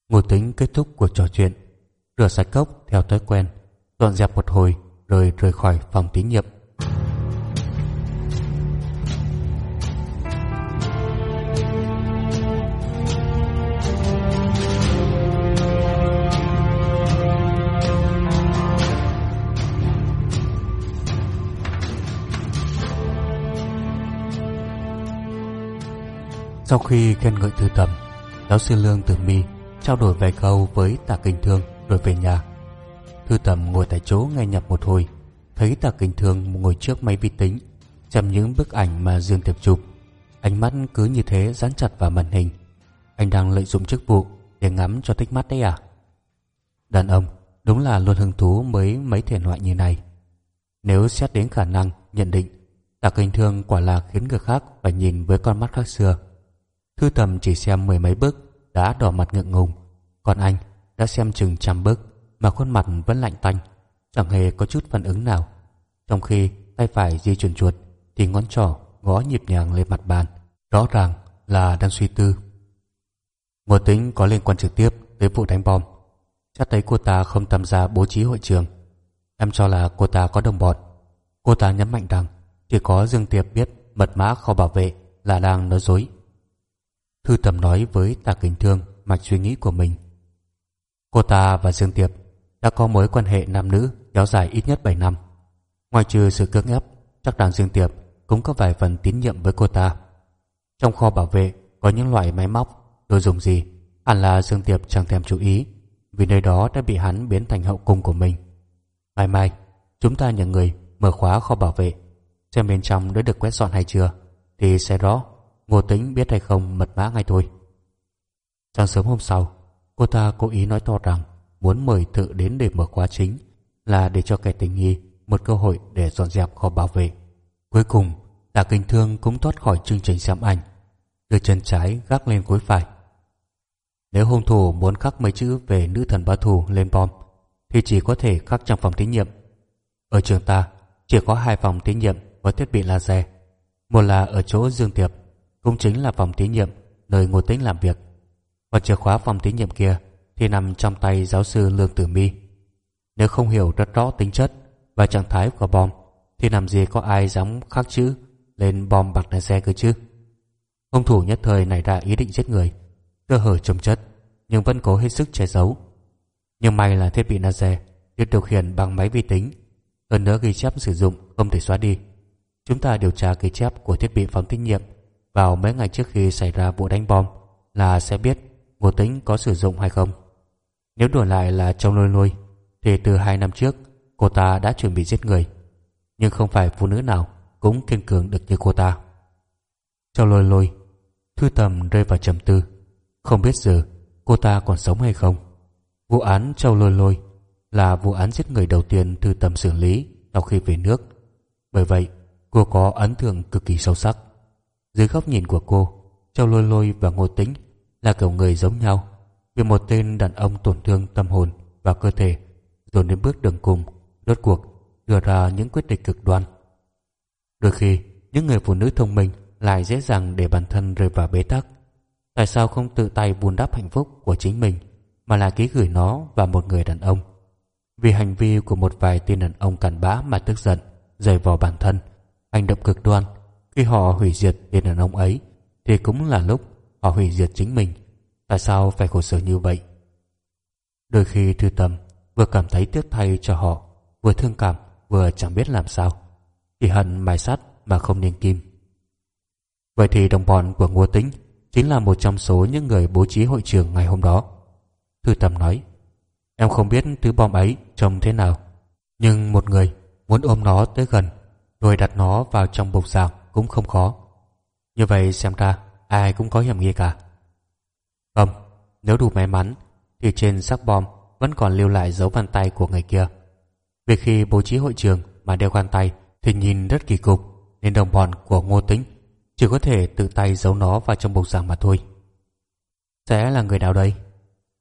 Ngô tính kết thúc cuộc trò chuyện, rửa sạch cốc theo thói quen, dọn dẹp một hồi rồi rời khỏi phòng tín nhiệm. Sau khi khen ngợi thư tầm, giáo sư Lương Tử Mi trao đổi vài câu với Tạ Kinh Thương rồi về nhà. Thư tầm ngồi tại chỗ nghe nhập một hồi, thấy Tạ Kinh Thương ngồi trước máy vi tính, xem những bức ảnh mà Dương Tiệp chụp. Ánh mắt cứ như thế dán chặt vào màn hình. Anh đang lợi dụng chức vụ để ngắm cho thích mắt đấy à? Đàn ông đúng là luôn hứng thú với mấy thể loại như này. Nếu xét đến khả năng nhận định, Tạ Kinh Thương quả là khiến người khác phải nhìn với con mắt khác xưa. Thư tầm chỉ xem mười mấy bước, đã đỏ mặt ngượng ngùng. Còn anh đã xem chừng trăm bước, mà khuôn mặt vẫn lạnh tanh, chẳng hề có chút phản ứng nào. Trong khi tay phải di chuyển chuột, thì ngón trỏ gõ nhịp nhàng lên mặt bàn. Rõ ràng là đang suy tư. Ngô tính có liên quan trực tiếp tới vụ đánh bom. Chắc thấy cô ta không tham gia bố trí hội trường. Em cho là cô ta có đồng bọn. Cô ta nhấn mạnh rằng chỉ có dương tiệp biết mật mã kho bảo vệ là đang nói dối. Thư Tầm nói với Tạ Kính Thương mạch suy nghĩ của mình. Cô ta và Dương Tiệp đã có mối quan hệ nam nữ kéo dài ít nhất 7 năm. Ngoài trừ sự cưỡng ép, chắc đàn Dương Tiệp cũng có vài phần tín nhiệm với cô ta. Trong kho bảo vệ có những loại máy móc, đồ dùng gì, hẳn là Dương Tiệp chẳng thèm chú ý, vì nơi đó đã bị hắn biến thành hậu cung của mình. Mai mai, chúng ta nhờ người mở khóa kho bảo vệ, xem bên trong đã được quét dọn hay chưa, thì sẽ rõ Ngô Tính biết hay không mật mã ngay thôi. Sáng sớm hôm sau, cô ta cố ý nói to rằng muốn mời thự đến để mở khóa chính là để cho kẻ tình nghi một cơ hội để dọn dẹp kho bảo vệ. Cuối cùng, Tạ Kinh Thương cũng thoát khỏi chương trình xem ảnh, đưa chân trái gác lên gối phải. Nếu hung thủ muốn khắc mấy chữ về nữ thần bá thù lên bom, thì chỉ có thể khắc trong phòng thí nghiệm. Ở trường ta, chỉ có hai phòng thí nghiệm có thiết bị laser. Một là ở chỗ Dương Tiệp, cũng chính là phòng thí nghiệm nơi Ngô Tĩnh làm việc. Và chìa khóa phòng thí nghiệm kia thì nằm trong tay giáo sư Lương Tử Mi. Nếu không hiểu rất rõ tính chất và trạng thái của bom thì làm gì có ai dám khắc chữ lên bom bạc đèn xe cơ chứ. Hung thủ nhất thời nảy ra ý định giết người, cơ hở trồng chất nhưng vẫn cố hết sức che giấu. Nhưng may là thiết bị laser được điều khiển bằng máy vi tính, hơn nữa ghi chép sử dụng không thể xóa đi. Chúng ta điều tra ghi chép của thiết bị phòng thí nghiệm vào mấy ngày trước khi xảy ra vụ đánh bom là sẽ biết Ngô Tĩnh có sử dụng hay không. Nếu đổi lại là trong lôi lôi thì từ hai năm trước cô ta đã chuẩn bị giết người. Nhưng không phải phụ nữ nào cũng kiên cường được như cô ta. Trong lôi lôi, Thư Tầm rơi vào trầm tư. Không biết giờ cô ta còn sống hay không. Vụ án Châu Lôi Lôi là vụ án giết người đầu tiên Thư Tầm xử lý sau khi về nước. Bởi vậy, cô có ấn tượng cực kỳ sâu sắc. Dưới góc nhìn của cô, Châu Lôi Lôi và Ngô Tĩnh là kiểu người giống nhau vì một tên đàn ông tổn thương tâm hồn và cơ thể rồi đến bước đường cùng rốt cuộc đưa ra những quyết định cực đoan. Đôi khi, những người phụ nữ thông minh lại dễ dàng để bản thân rơi vào bế tắc. Tại sao không tự tay vun đắp hạnh phúc của chính mình mà lại ký gửi nó vào một người đàn ông? Vì hành vi của một vài tên đàn ông cản bã mà tức giận, rời vào bản thân, hành động cực đoan khi họ hủy diệt tên đàn ông ấy, Thì cũng là lúc họ hủy diệt chính mình. Tại sao phải khổ sở như vậy? Đôi khi thư tâm Vừa cảm thấy tiếc thay cho họ, Vừa thương cảm, vừa chẳng biết làm sao. Chỉ hận mài sắt mà không nên kim. Vậy thì đồng bọn của Ngô Tĩnh Chính là một trong số những người bố trí hội trường ngày hôm đó. Thư tâm nói, Em không biết thứ bom ấy trông thế nào, Nhưng một người muốn ôm nó tới gần, Rồi đặt nó vào trong bục giảng cũng không khó. Như vậy xem ra ai cũng có hiểm nghi cả. Không, nếu đủ may mắn Thì trên xác bom vẫn còn lưu lại dấu bàn tay của người kia. Việc khi bố trí hội trường mà đeo găng tay Thì nhìn rất kỳ cục Nên đồng bọn của Ngô Tĩnh Chỉ có thể tự tay giấu nó vào trong bục giảng mà thôi. Sẽ là người nào đây?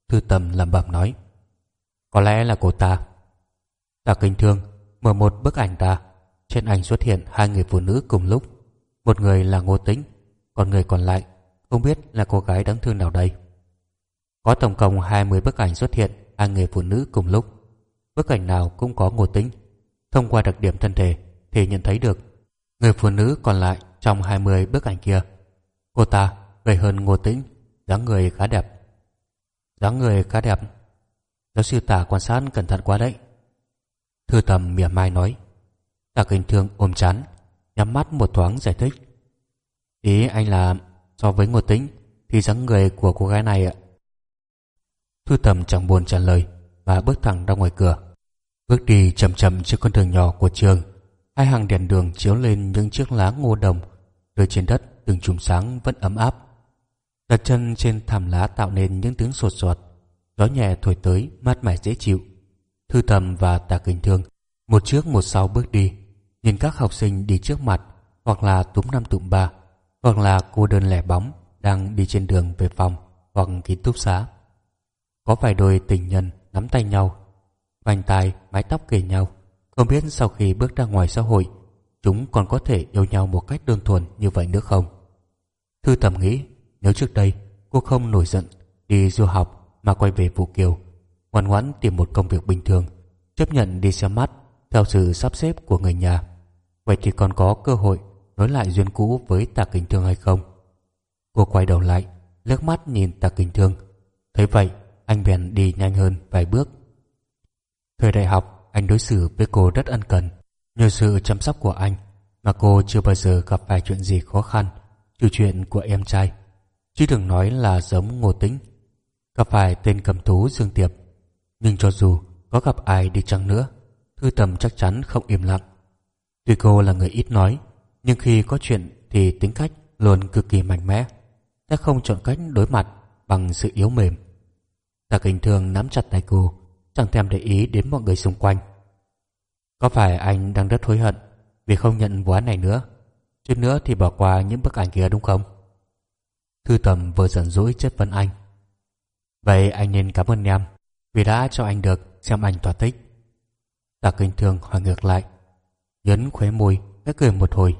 Thư tầm lẩm bẩm nói. Có lẽ là cô ta. Tạ kinh thương mở một bức ảnh ra. Trên ảnh xuất hiện hai người phụ nữ cùng lúc một người là Ngô Tĩnh, Còn người còn lại Không biết là cô gái đáng thương nào đây. Có tổng cộng 20 bức ảnh xuất hiện Hai người phụ nữ cùng lúc. Bức ảnh nào cũng có Ngô Tĩnh. Thông qua đặc điểm thân thể Thì nhận thấy được Người phụ nữ còn lại trong 20 bức ảnh kia. Cô ta gầy hơn Ngô Tĩnh, dáng người khá đẹp. Dáng người khá đẹp. Giáo sư tả quan sát cẩn thận quá đấy. Thư tầm mỉa mai nói, tả kinh thương ôm chán nhắm mắt một thoáng giải thích. Ý anh là, so với ngô tĩnh thì dáng người của cô gái này ạ. Thư tầm chẳng buồn trả lời và bước thẳng ra ngoài cửa. Bước đi chậm chậm trên con đường nhỏ của trường, hai hàng đèn đường chiếu lên những chiếc lá ngô đồng rơi trên đất từng chùm sáng vẫn ấm áp. Đặt chân trên thảm lá tạo nên những tiếng sột soạt, gió nhẹ thổi tới mát mẻ dễ chịu. Thư tầm và tà kinh thương, một trước một sau bước đi nhìn các học sinh đi trước mặt hoặc là túm năm tụm ba hoặc là cô đơn lẻ bóng đang đi trên đường về phòng hoặc ký túc xá. Có vài đôi tình nhân nắm tay nhau vành tai mái tóc kề nhau. Không biết sau khi bước ra ngoài xã hội chúng còn có thể yêu nhau một cách đơn thuần như vậy nữa không? Thư tầm nghĩ nếu trước đây cô không nổi giận đi du học mà quay về phụ Kiều, ngoan ngoãn tìm một công việc bình thường, chấp nhận đi xem mắt theo sự sắp xếp của người nhà, vậy thì còn có cơ hội nối lại duyên cũ với Tạ Kình Thương hay không? Cô quay đầu lại, lướt mắt nhìn Tạ Kình Thương. Thấy vậy, anh bèn đi nhanh hơn vài bước. Thời đại học, anh đối xử với cô rất ân cần. Nhờ sự chăm sóc của anh mà cô chưa bao giờ gặp phải chuyện gì khó khăn trừ chuyện của em trai chứ đừng nói là giống ngô tính gặp phải tên cầm thú dương tiệp nhưng cho dù có gặp ai đi chăng nữa thư tầm chắc chắn không im lặng tuy cô là người ít nói, nhưng khi có chuyện thì tính cách luôn cực kỳ mạnh mẽ. Ta không chọn cách đối mặt bằng sự yếu mềm. Ta kinh thường nắm chặt tay cô, chẳng thèm để ý đến mọi người xung quanh. Có phải anh đang rất hối hận vì không nhận vụ án này nữa? Chút nữa thì bỏ qua những bức ảnh kia đúng không? Thư tầm vừa giận dỗi chất vấn anh. Vậy anh nên cảm ơn em Vì đã cho anh được xem ảnh tỏa tích. Tạ kinh thường hỏi ngược lại. Nhấn khóe môi Đã cười một hồi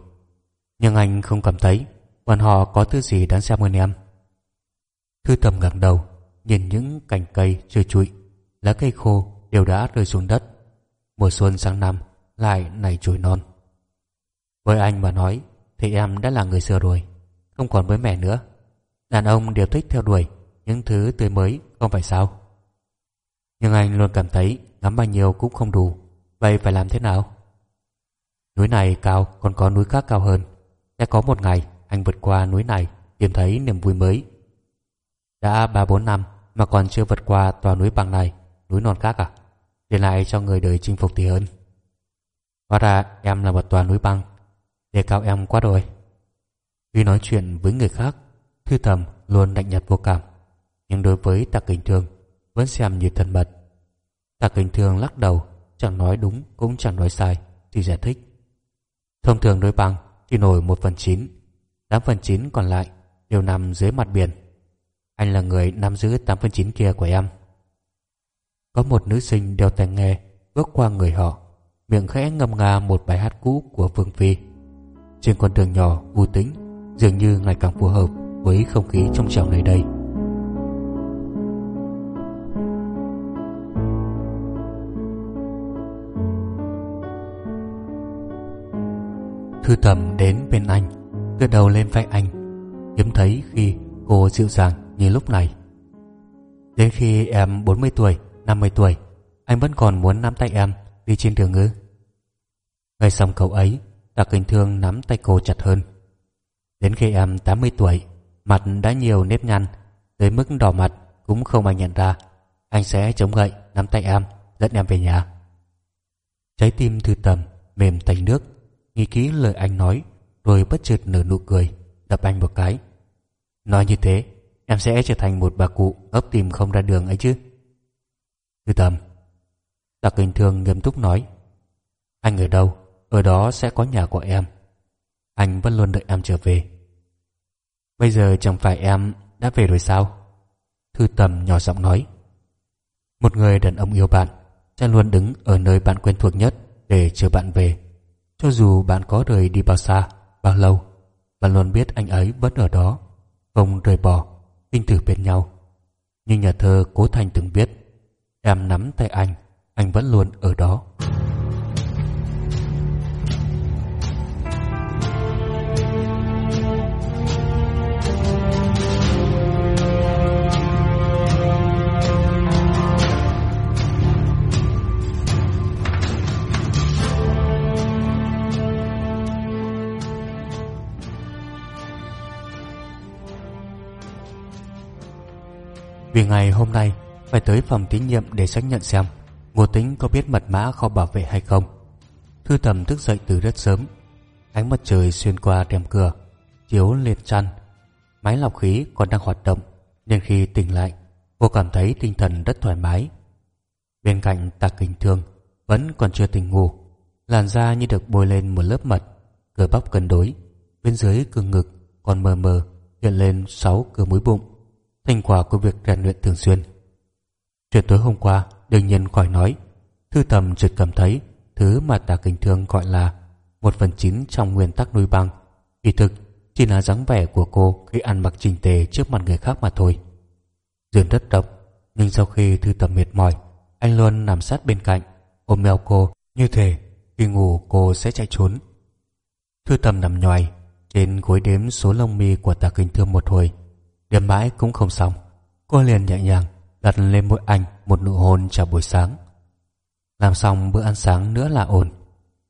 Nhưng anh không cảm thấy Bọn họ có thứ gì đáng xem hơn em Thư tầm ngẩng đầu Nhìn những cành cây trơ trụi Lá cây khô đều đã rơi xuống đất Mùa xuân sang năm Lại nảy chồi non Với anh mà nói Thì em đã là người xưa rồi Không còn mới mẻ nữa Đàn ông đều thích theo đuổi những thứ tươi mới, không phải sao? Nhưng anh luôn cảm thấy ngắm bao nhiêu cũng không đủ. Vậy phải làm thế nào? Núi này cao còn có núi khác cao hơn. Sẽ có một ngày anh vượt qua núi này tìm thấy niềm vui mới. Đã ba bốn năm mà còn chưa vượt qua tòa núi bằng này, núi non khác à? Để lại cho người đời chinh phục thì hơn. Hóa ra em là một tòa núi băng, đề cao em quá rồi. Khi nói chuyện với người khác Thư thầm luôn lạnh nhạt vô cảm Nhưng đối với Tạc kình thường Vẫn xem như thân mật Tạc kình thường lắc đầu Chẳng nói đúng cũng chẳng nói sai Thì giải thích Thông thường đối băng chỉ nổi một phần chín, tám phần chín còn lại đều nằm dưới mặt biển. Anh là người nắm giữ tám phần chín kia của em. Có một nữ sinh đeo tai nghe Bước qua người họ, Miệng khẽ ngâm nga một bài hát cũ của Vương Phi. Trên con đường nhỏ, u tĩnh Dường như ngày càng phù hợp với không khí trong trẻo nơi đây. Thư tầm đến bên anh gật đầu lên vai anh hiếm thấy khi cô dịu dàng như lúc này. Đến khi em 40 tuổi, 50 tuổi, anh vẫn còn muốn nắm tay em đi trên đường ư? Ngay xong câu ấy, đặc Kinh Thương nắm tay cô chặt hơn. Đến khi em 80 tuổi, mặt đã nhiều nếp nhăn, tới mức đỏ mặt cũng không ai nhận ra. Anh sẽ chống gậy, nắm tay em, dẫn em về nhà. Trái tim thư tầm, mềm thành nước, nghĩ kỹ lời anh nói, rồi bất chợt nở nụ cười, đập anh một cái. Nói như thế, em sẽ trở thành một bà cụ ấp tìm không ra đường ấy chứ. Thư tầm. Tạ Kinh Thương nghiêm túc nói. Anh ở đâu, ở đó sẽ có nhà của em. Anh vẫn luôn đợi em trở về. Bây giờ chẳng phải em đã về rồi sao? Thư tầm nhỏ giọng nói. Một người đàn ông yêu bạn sẽ luôn đứng ở nơi bạn quen thuộc nhất để chờ bạn về. Cho dù bạn có rời đi bao xa, bao lâu, bạn luôn biết anh ấy vẫn ở đó, không rời bỏ, kinh tử bên nhau. Như nhà thơ Cố Thành từng viết, em nắm tay anh, anh vẫn luôn ở đó. Vì ngày hôm nay phải tới phòng tín nhiệm để xác nhận xem Ngô Tính có biết mật mã kho bảo vệ hay không. Thư tầm thức dậy từ rất sớm. Ánh mặt trời xuyên qua rèm cửa, chiếu lên chăn. Máy lọc khí còn đang hoạt động, nên khi tỉnh lại, cô cảm thấy tinh thần rất thoải mái. Bên cạnh tạc kinh thương vẫn còn chưa tỉnh ngủ, làn da như được bôi lên một lớp mật, cơ bắp cân đối, bên dưới cương ngực còn mờ mờ hiện lên sáu cơ mũi bụng thành quả của việc rèn luyện thường xuyên. Chuyện tối hôm qua đương nhiên khỏi nói, thư tầm chợt cảm thấy thứ mà tà kinh thương gọi là một phần chín trong nguyên tắc nuôi băng, kỳ thực chỉ là dáng vẻ của cô khi ăn mặc chỉnh tề trước mặt người khác mà thôi. Giường rất độc, nhưng sau khi thư tầm mệt mỏi, anh luôn nằm sát bên cạnh, ôm eo cô như thể khi ngủ cô sẽ chạy trốn. Thư tầm nằm nhoài trên gối đếm số lông mi của tà kinh thương một hồi Đêm mãi cũng không xong. Cô liền nhẹ nhàng đặt lên môi anh một nụ hôn chào buổi sáng. Làm xong bữa ăn sáng nữa là ổn.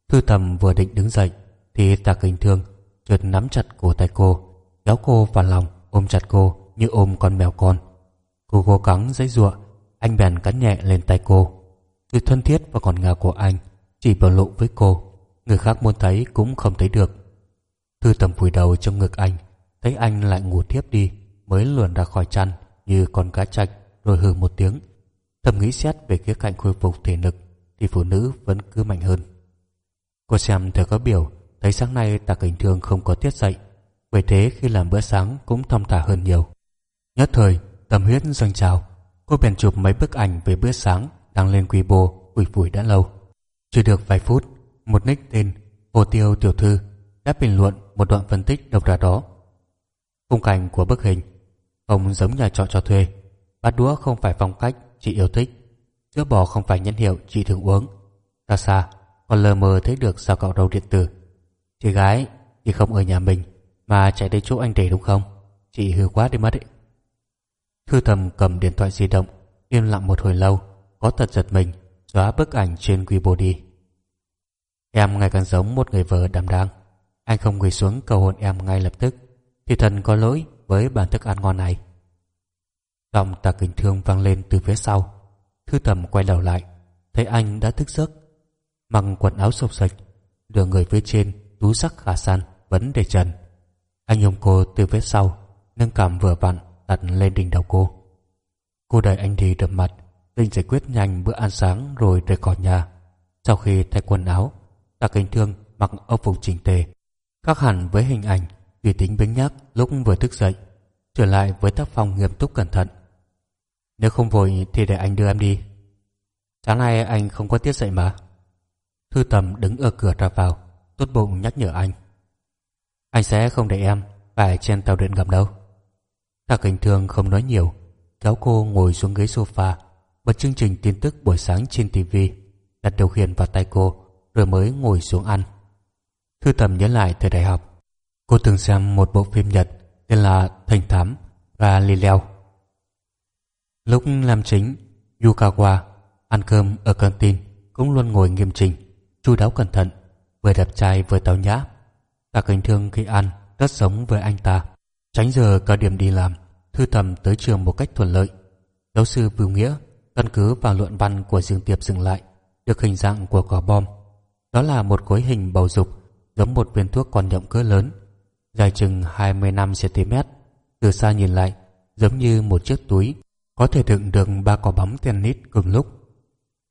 Thư tầm vừa định đứng dậy Thì tạ kinh thương chợt nắm chặt cổ tay cô, Kéo cô vào lòng ôm chặt cô như ôm con mèo con. Cô cố gắng dãy giụa, Anh bèn cắn nhẹ lên tay cô. Sự thân thiết và còn ngào của anh Chỉ biểu lộ với cô, Người khác muốn thấy cũng không thấy được. Thư tầm vùi đầu trong ngực anh, Thấy anh lại ngủ tiếp đi mới luồn ra khỏi chăn như con cá chạch, rồi hừ một tiếng. Thầm nghĩ xét về khía cạnh khôi phục thể lực thì phụ nữ vẫn cứ mạnh hơn. Cô xem thời có biểu, thấy sáng nay tạ cảnh thường không có tiết dậy bởi thế khi làm bữa sáng cũng thong thả hơn nhiều. Nhất thời, tâm huyết dâng trào, cô bèn chụp mấy bức ảnh về bữa sáng đăng lên quy bồ ủi phủi đã lâu. Chưa được vài phút, một nick tên Hồ Tiêu Tiểu Thư đã bình luận một đoạn phân tích độc ra đó. Khung cảnh của bức hình không giống nhà trọ cho thuê. Bát đũa không phải phong cách chị yêu thích. Sữa bò không phải nhãn hiệu chị thường uống. Xa xa, Còn lờ mờ thấy được sao cạo đầu điện tử. Chị gái Chị không ở nhà mình, Mà chạy đến chỗ anh rể đúng không? Chị hư quá đi mất ấy. Thư thầm cầm điện thoại di động, Im lặng một hồi lâu, Có thật giật mình, Xóa bức ảnh trên Weibo đi. Em ngày càng giống một người vợ đảm đang. Anh không quỳ xuống cầu hôn em ngay lập tức, Thì thần có lỗi với bàn thức ăn ngon này. Giọng tà kinh thương vang lên từ phía sau. Thư tầm quay đầu lại, thấy anh đã thức giấc. Mặc quần áo sộc sạch, đưa người phía trên, túi sắc khả san, vẫn để trần. Anh ôm cô từ phía sau, nâng cảm vừa vặn đặt lên đỉnh đầu cô. Cô đợi anh đi đập mặt, định giải quyết nhanh bữa ăn sáng rồi rời khỏi nhà. Sau khi thay quần áo, tà kinh thương mặc âu phục chỉnh tề, khác hẳn với hình ảnh vì tính bính nhắc lúc vừa thức dậy, Trở lại với tác phong nghiêm túc cẩn thận. Nếu không vội thì để anh đưa em đi. Sáng nay anh không có tiết dậy mà. Thư tầm đứng ở cửa ra vào, Tốt bụng nhắc nhở anh. Anh sẽ không để em Phải trên tàu điện ngầm đâu. Thạc hình thường không nói nhiều, Kéo cô ngồi xuống ghế sofa, Bật chương trình tin tức buổi sáng trên TV Đặt điều khiển vào tay cô, Rồi mới ngồi xuống ăn. Thư tầm nhớ lại thời đại học Cô từng xem một bộ phim Nhật tên là Thành Thám và Lì Leo. Lúc làm chính, Yukawa ăn cơm ở canteen cũng luôn ngồi nghiêm chỉnh, chu đáo cẩn thận, vừa đẹp trai vừa tao nhã. Ta kính thương khi ăn rất sống với anh ta. Tránh giờ cao điểm đi làm, thư thầm tới trường một cách thuận lợi. Giáo sư Bưu Nghĩa căn cứ vào luận văn của Dương Tiệp dừng lại được hình dạng của quả bom. Đó là một khối hình bầu dục giống một viên thuốc còn nhộng cỡ lớn, dài chừng 25 cm. Từ xa nhìn lại, giống như một chiếc túi có thể đựng được ba quả bóng tennis cùng lúc.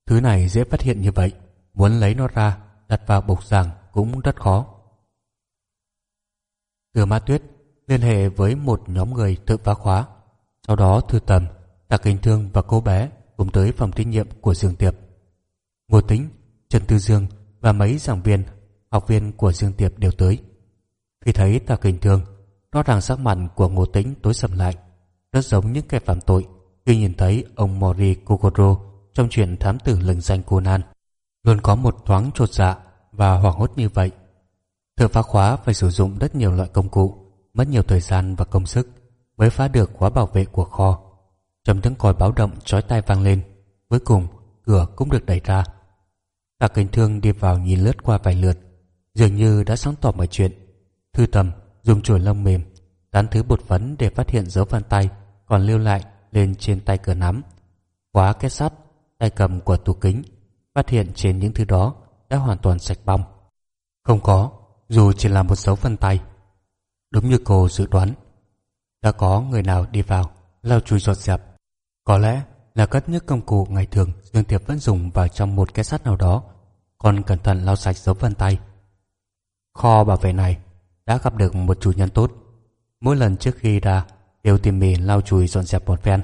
Thứ này dễ phát hiện như vậy, muốn lấy nó ra đặt vào bục giảng cũng rất khó. Từ Ma Tuyết liên hệ với một nhóm người tự phá khóa, sau đó thư tầm, Tạc Kinh Thương và cô bé cùng tới phòng thí nghiệm của Dương Tiệp. Ngô tính Trần Tư Dương và mấy giảng viên, học viên của Dương Tiệp đều tới. Khi thấy Tạ Kinh Thương, rõ ràng sắc mặt của Ngô Tĩnh tối sầm lại, rất giống những kẻ phạm tội khi nhìn thấy ông Mori Kokoro trong chuyện thám tử lừng danh Conan. Luôn có một thoáng trột dạ và hoảng hốt như vậy. Thợ phá khóa phải sử dụng rất nhiều loại công cụ, mất nhiều thời gian và công sức mới phá được khóa bảo vệ của kho. Trầm tiếng còi báo động chói tai vang lên, cuối cùng cửa cũng được đẩy ra. Tạ Kính Thương đi vào nhìn lướt qua vài lượt, dường như đã sáng tỏ mọi chuyện. Thư tầm dùng chổi lông mềm, tán thứ bột phấn để phát hiện dấu vân tay còn lưu lại lên trên tay cửa nắm. Khóa kết sắt, tay cầm của tủ kính, phát hiện trên những thứ đó đã hoàn toàn sạch bong. Không có, dù chỉ là một dấu vân tay. Đúng như cô dự đoán, đã có người nào đi vào, lau chùi dọn dẹp. Có lẽ là cất những công cụ ngày thường Dương Tiệp vẫn dùng vào trong một cái sắt nào đó, còn cẩn thận lau sạch dấu vân tay. Kho bảo vệ này đã gặp được một chủ nhân tốt. Mỗi lần trước khi ra đều tỉ mỉ lau chùi dọn dẹp một phen.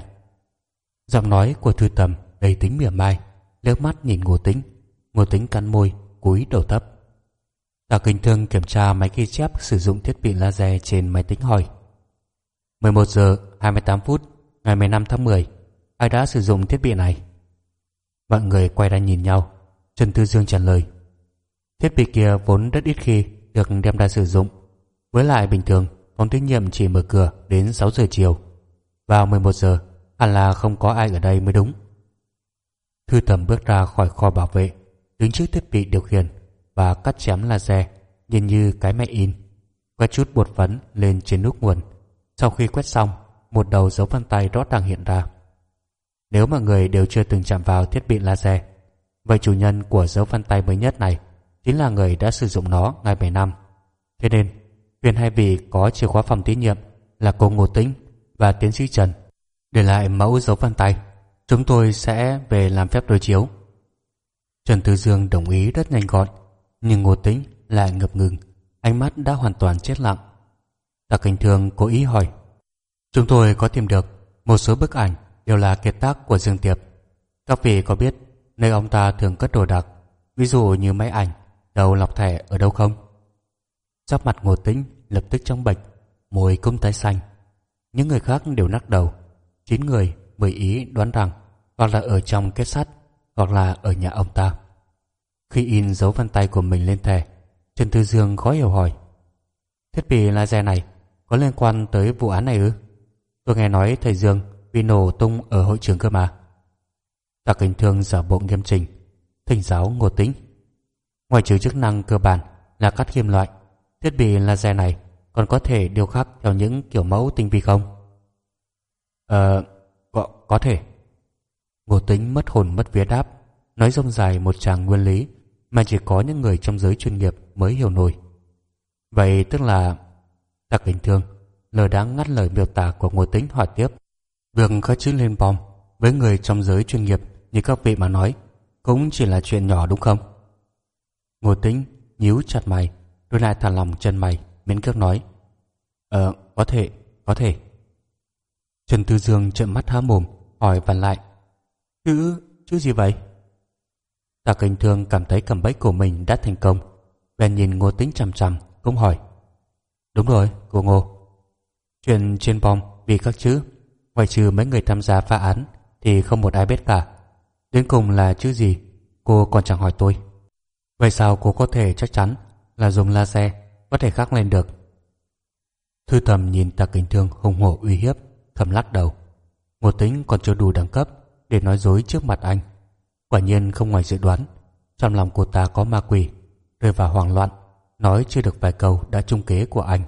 Giọng nói của thư tầm đầy tính mỉa mai, liếc mắt nhìn Ngô Tính. Ngô Tính cắn môi, cúi đầu thấp. Tạ Kinh Thương kiểm tra máy ghi chép sử dụng thiết bị laser trên máy tính hỏi. 11 giờ 28 phút ngày 15 tháng 10, ai đã sử dụng thiết bị này? Mọi người quay ra nhìn nhau, Trần Tư Dương trả lời. Thiết bị kia vốn rất ít khi được đem ra sử dụng. Với lại bình thường, phòng thí nghiệm chỉ mở cửa đến 6 giờ chiều. Vào 11 giờ, hẳn là không có ai ở đây mới đúng. Thư thẩm bước ra khỏi kho bảo vệ, đứng trước thiết bị điều khiển và cắt chém laser nhìn như cái máy in. Quét chút bột phấn lên trên nút nguồn. Sau khi quét xong, một đầu dấu vân tay rõ ràng hiện ra. Nếu mà người đều chưa từng chạm vào thiết bị laser, vậy chủ nhân của dấu vân tay mới nhất này chính là người đã sử dụng nó ngày 7 năm. Thế nên, huyền hai vị có chìa khóa phòng thí nghiệm là cô Ngô Tĩnh và tiến sĩ Trần để lại mẫu dấu vân tay. Chúng tôi sẽ về làm phép đối chiếu. Trần Tư Dương đồng ý rất nhanh gọn, nhưng Ngô Tĩnh lại ngập ngừng, ánh mắt đã hoàn toàn chết lặng. Tạ Kinh Thương cố ý hỏi. Chúng tôi có tìm được một số bức ảnh đều là kiệt tác của Dương Tiệp. Các vị có biết nơi ông ta thường cất đồ đạc, ví dụ như máy ảnh, đầu lọc thẻ ở đâu không? Sắc mặt Ngô Tĩnh lập tức trong bạch môi cũng tái xanh. Những người khác đều nắc đầu. Chín người, mười ý đoán rằng hoặc là ở trong kết sắt, hoặc là ở nhà ông ta. Khi in dấu vân tay của mình lên thẻ, Trần Tư Dương khó hiểu hỏi. Thiết bị laser này có liên quan tới vụ án này ư? Tôi nghe nói thầy Dương bị nổ tung ở hội trường cơ mà. tạc Kính Thương giả bộ nghiêm trình, thỉnh giáo ngô tính. Ngoài trừ chức năng cơ bản là cắt kim loại, thiết bị laser này còn có thể điêu khắc theo những kiểu mẫu tinh vi không? Ờ, có, có thể. Ngô tính mất hồn mất vía đáp, nói rông dài một tràng nguyên lý mà chỉ có những người trong giới chuyên nghiệp mới hiểu nổi. Vậy tức là... Tạc bình thường. lờ đáng ngắt lời miêu tả của Ngô Tính hỏi tiếp. Việc khắc chữ lên bom với người trong giới chuyên nghiệp như các vị mà nói cũng chỉ là chuyện nhỏ đúng không? Ngô Tính nhíu chặt mày tôi lại thả lòng chân mày miễn cưỡng nói Ờ, có thể, có thể. Trần Tư Dương trợn mắt há mồm hỏi vặn lại Chữ, chữ gì vậy? Tạ Kinh Thương cảm thấy cầm bẫy của mình đã thành công bèn nhìn Ngô Tính chằm chằm cũng hỏi Đúng rồi, cô Ngô Chuyện trên bom vì các chữ Ngoài trừ mấy người tham gia phá án Thì không một ai biết cả Đến cùng là chữ gì Cô còn chẳng hỏi tôi Vậy sao cô có thể chắc chắn là dùng laser có thể khắc lên được. Thư thầm nhìn tạ kính thương hùng hổ uy hiếp, Thầm lắc đầu. Ngô tính còn chưa đủ đẳng cấp Để nói dối trước mặt anh. Quả nhiên không ngoài dự đoán, Trong lòng cô ta có ma quỷ, Rơi vào hoảng loạn, Nói chưa được vài câu đã trung kế của anh.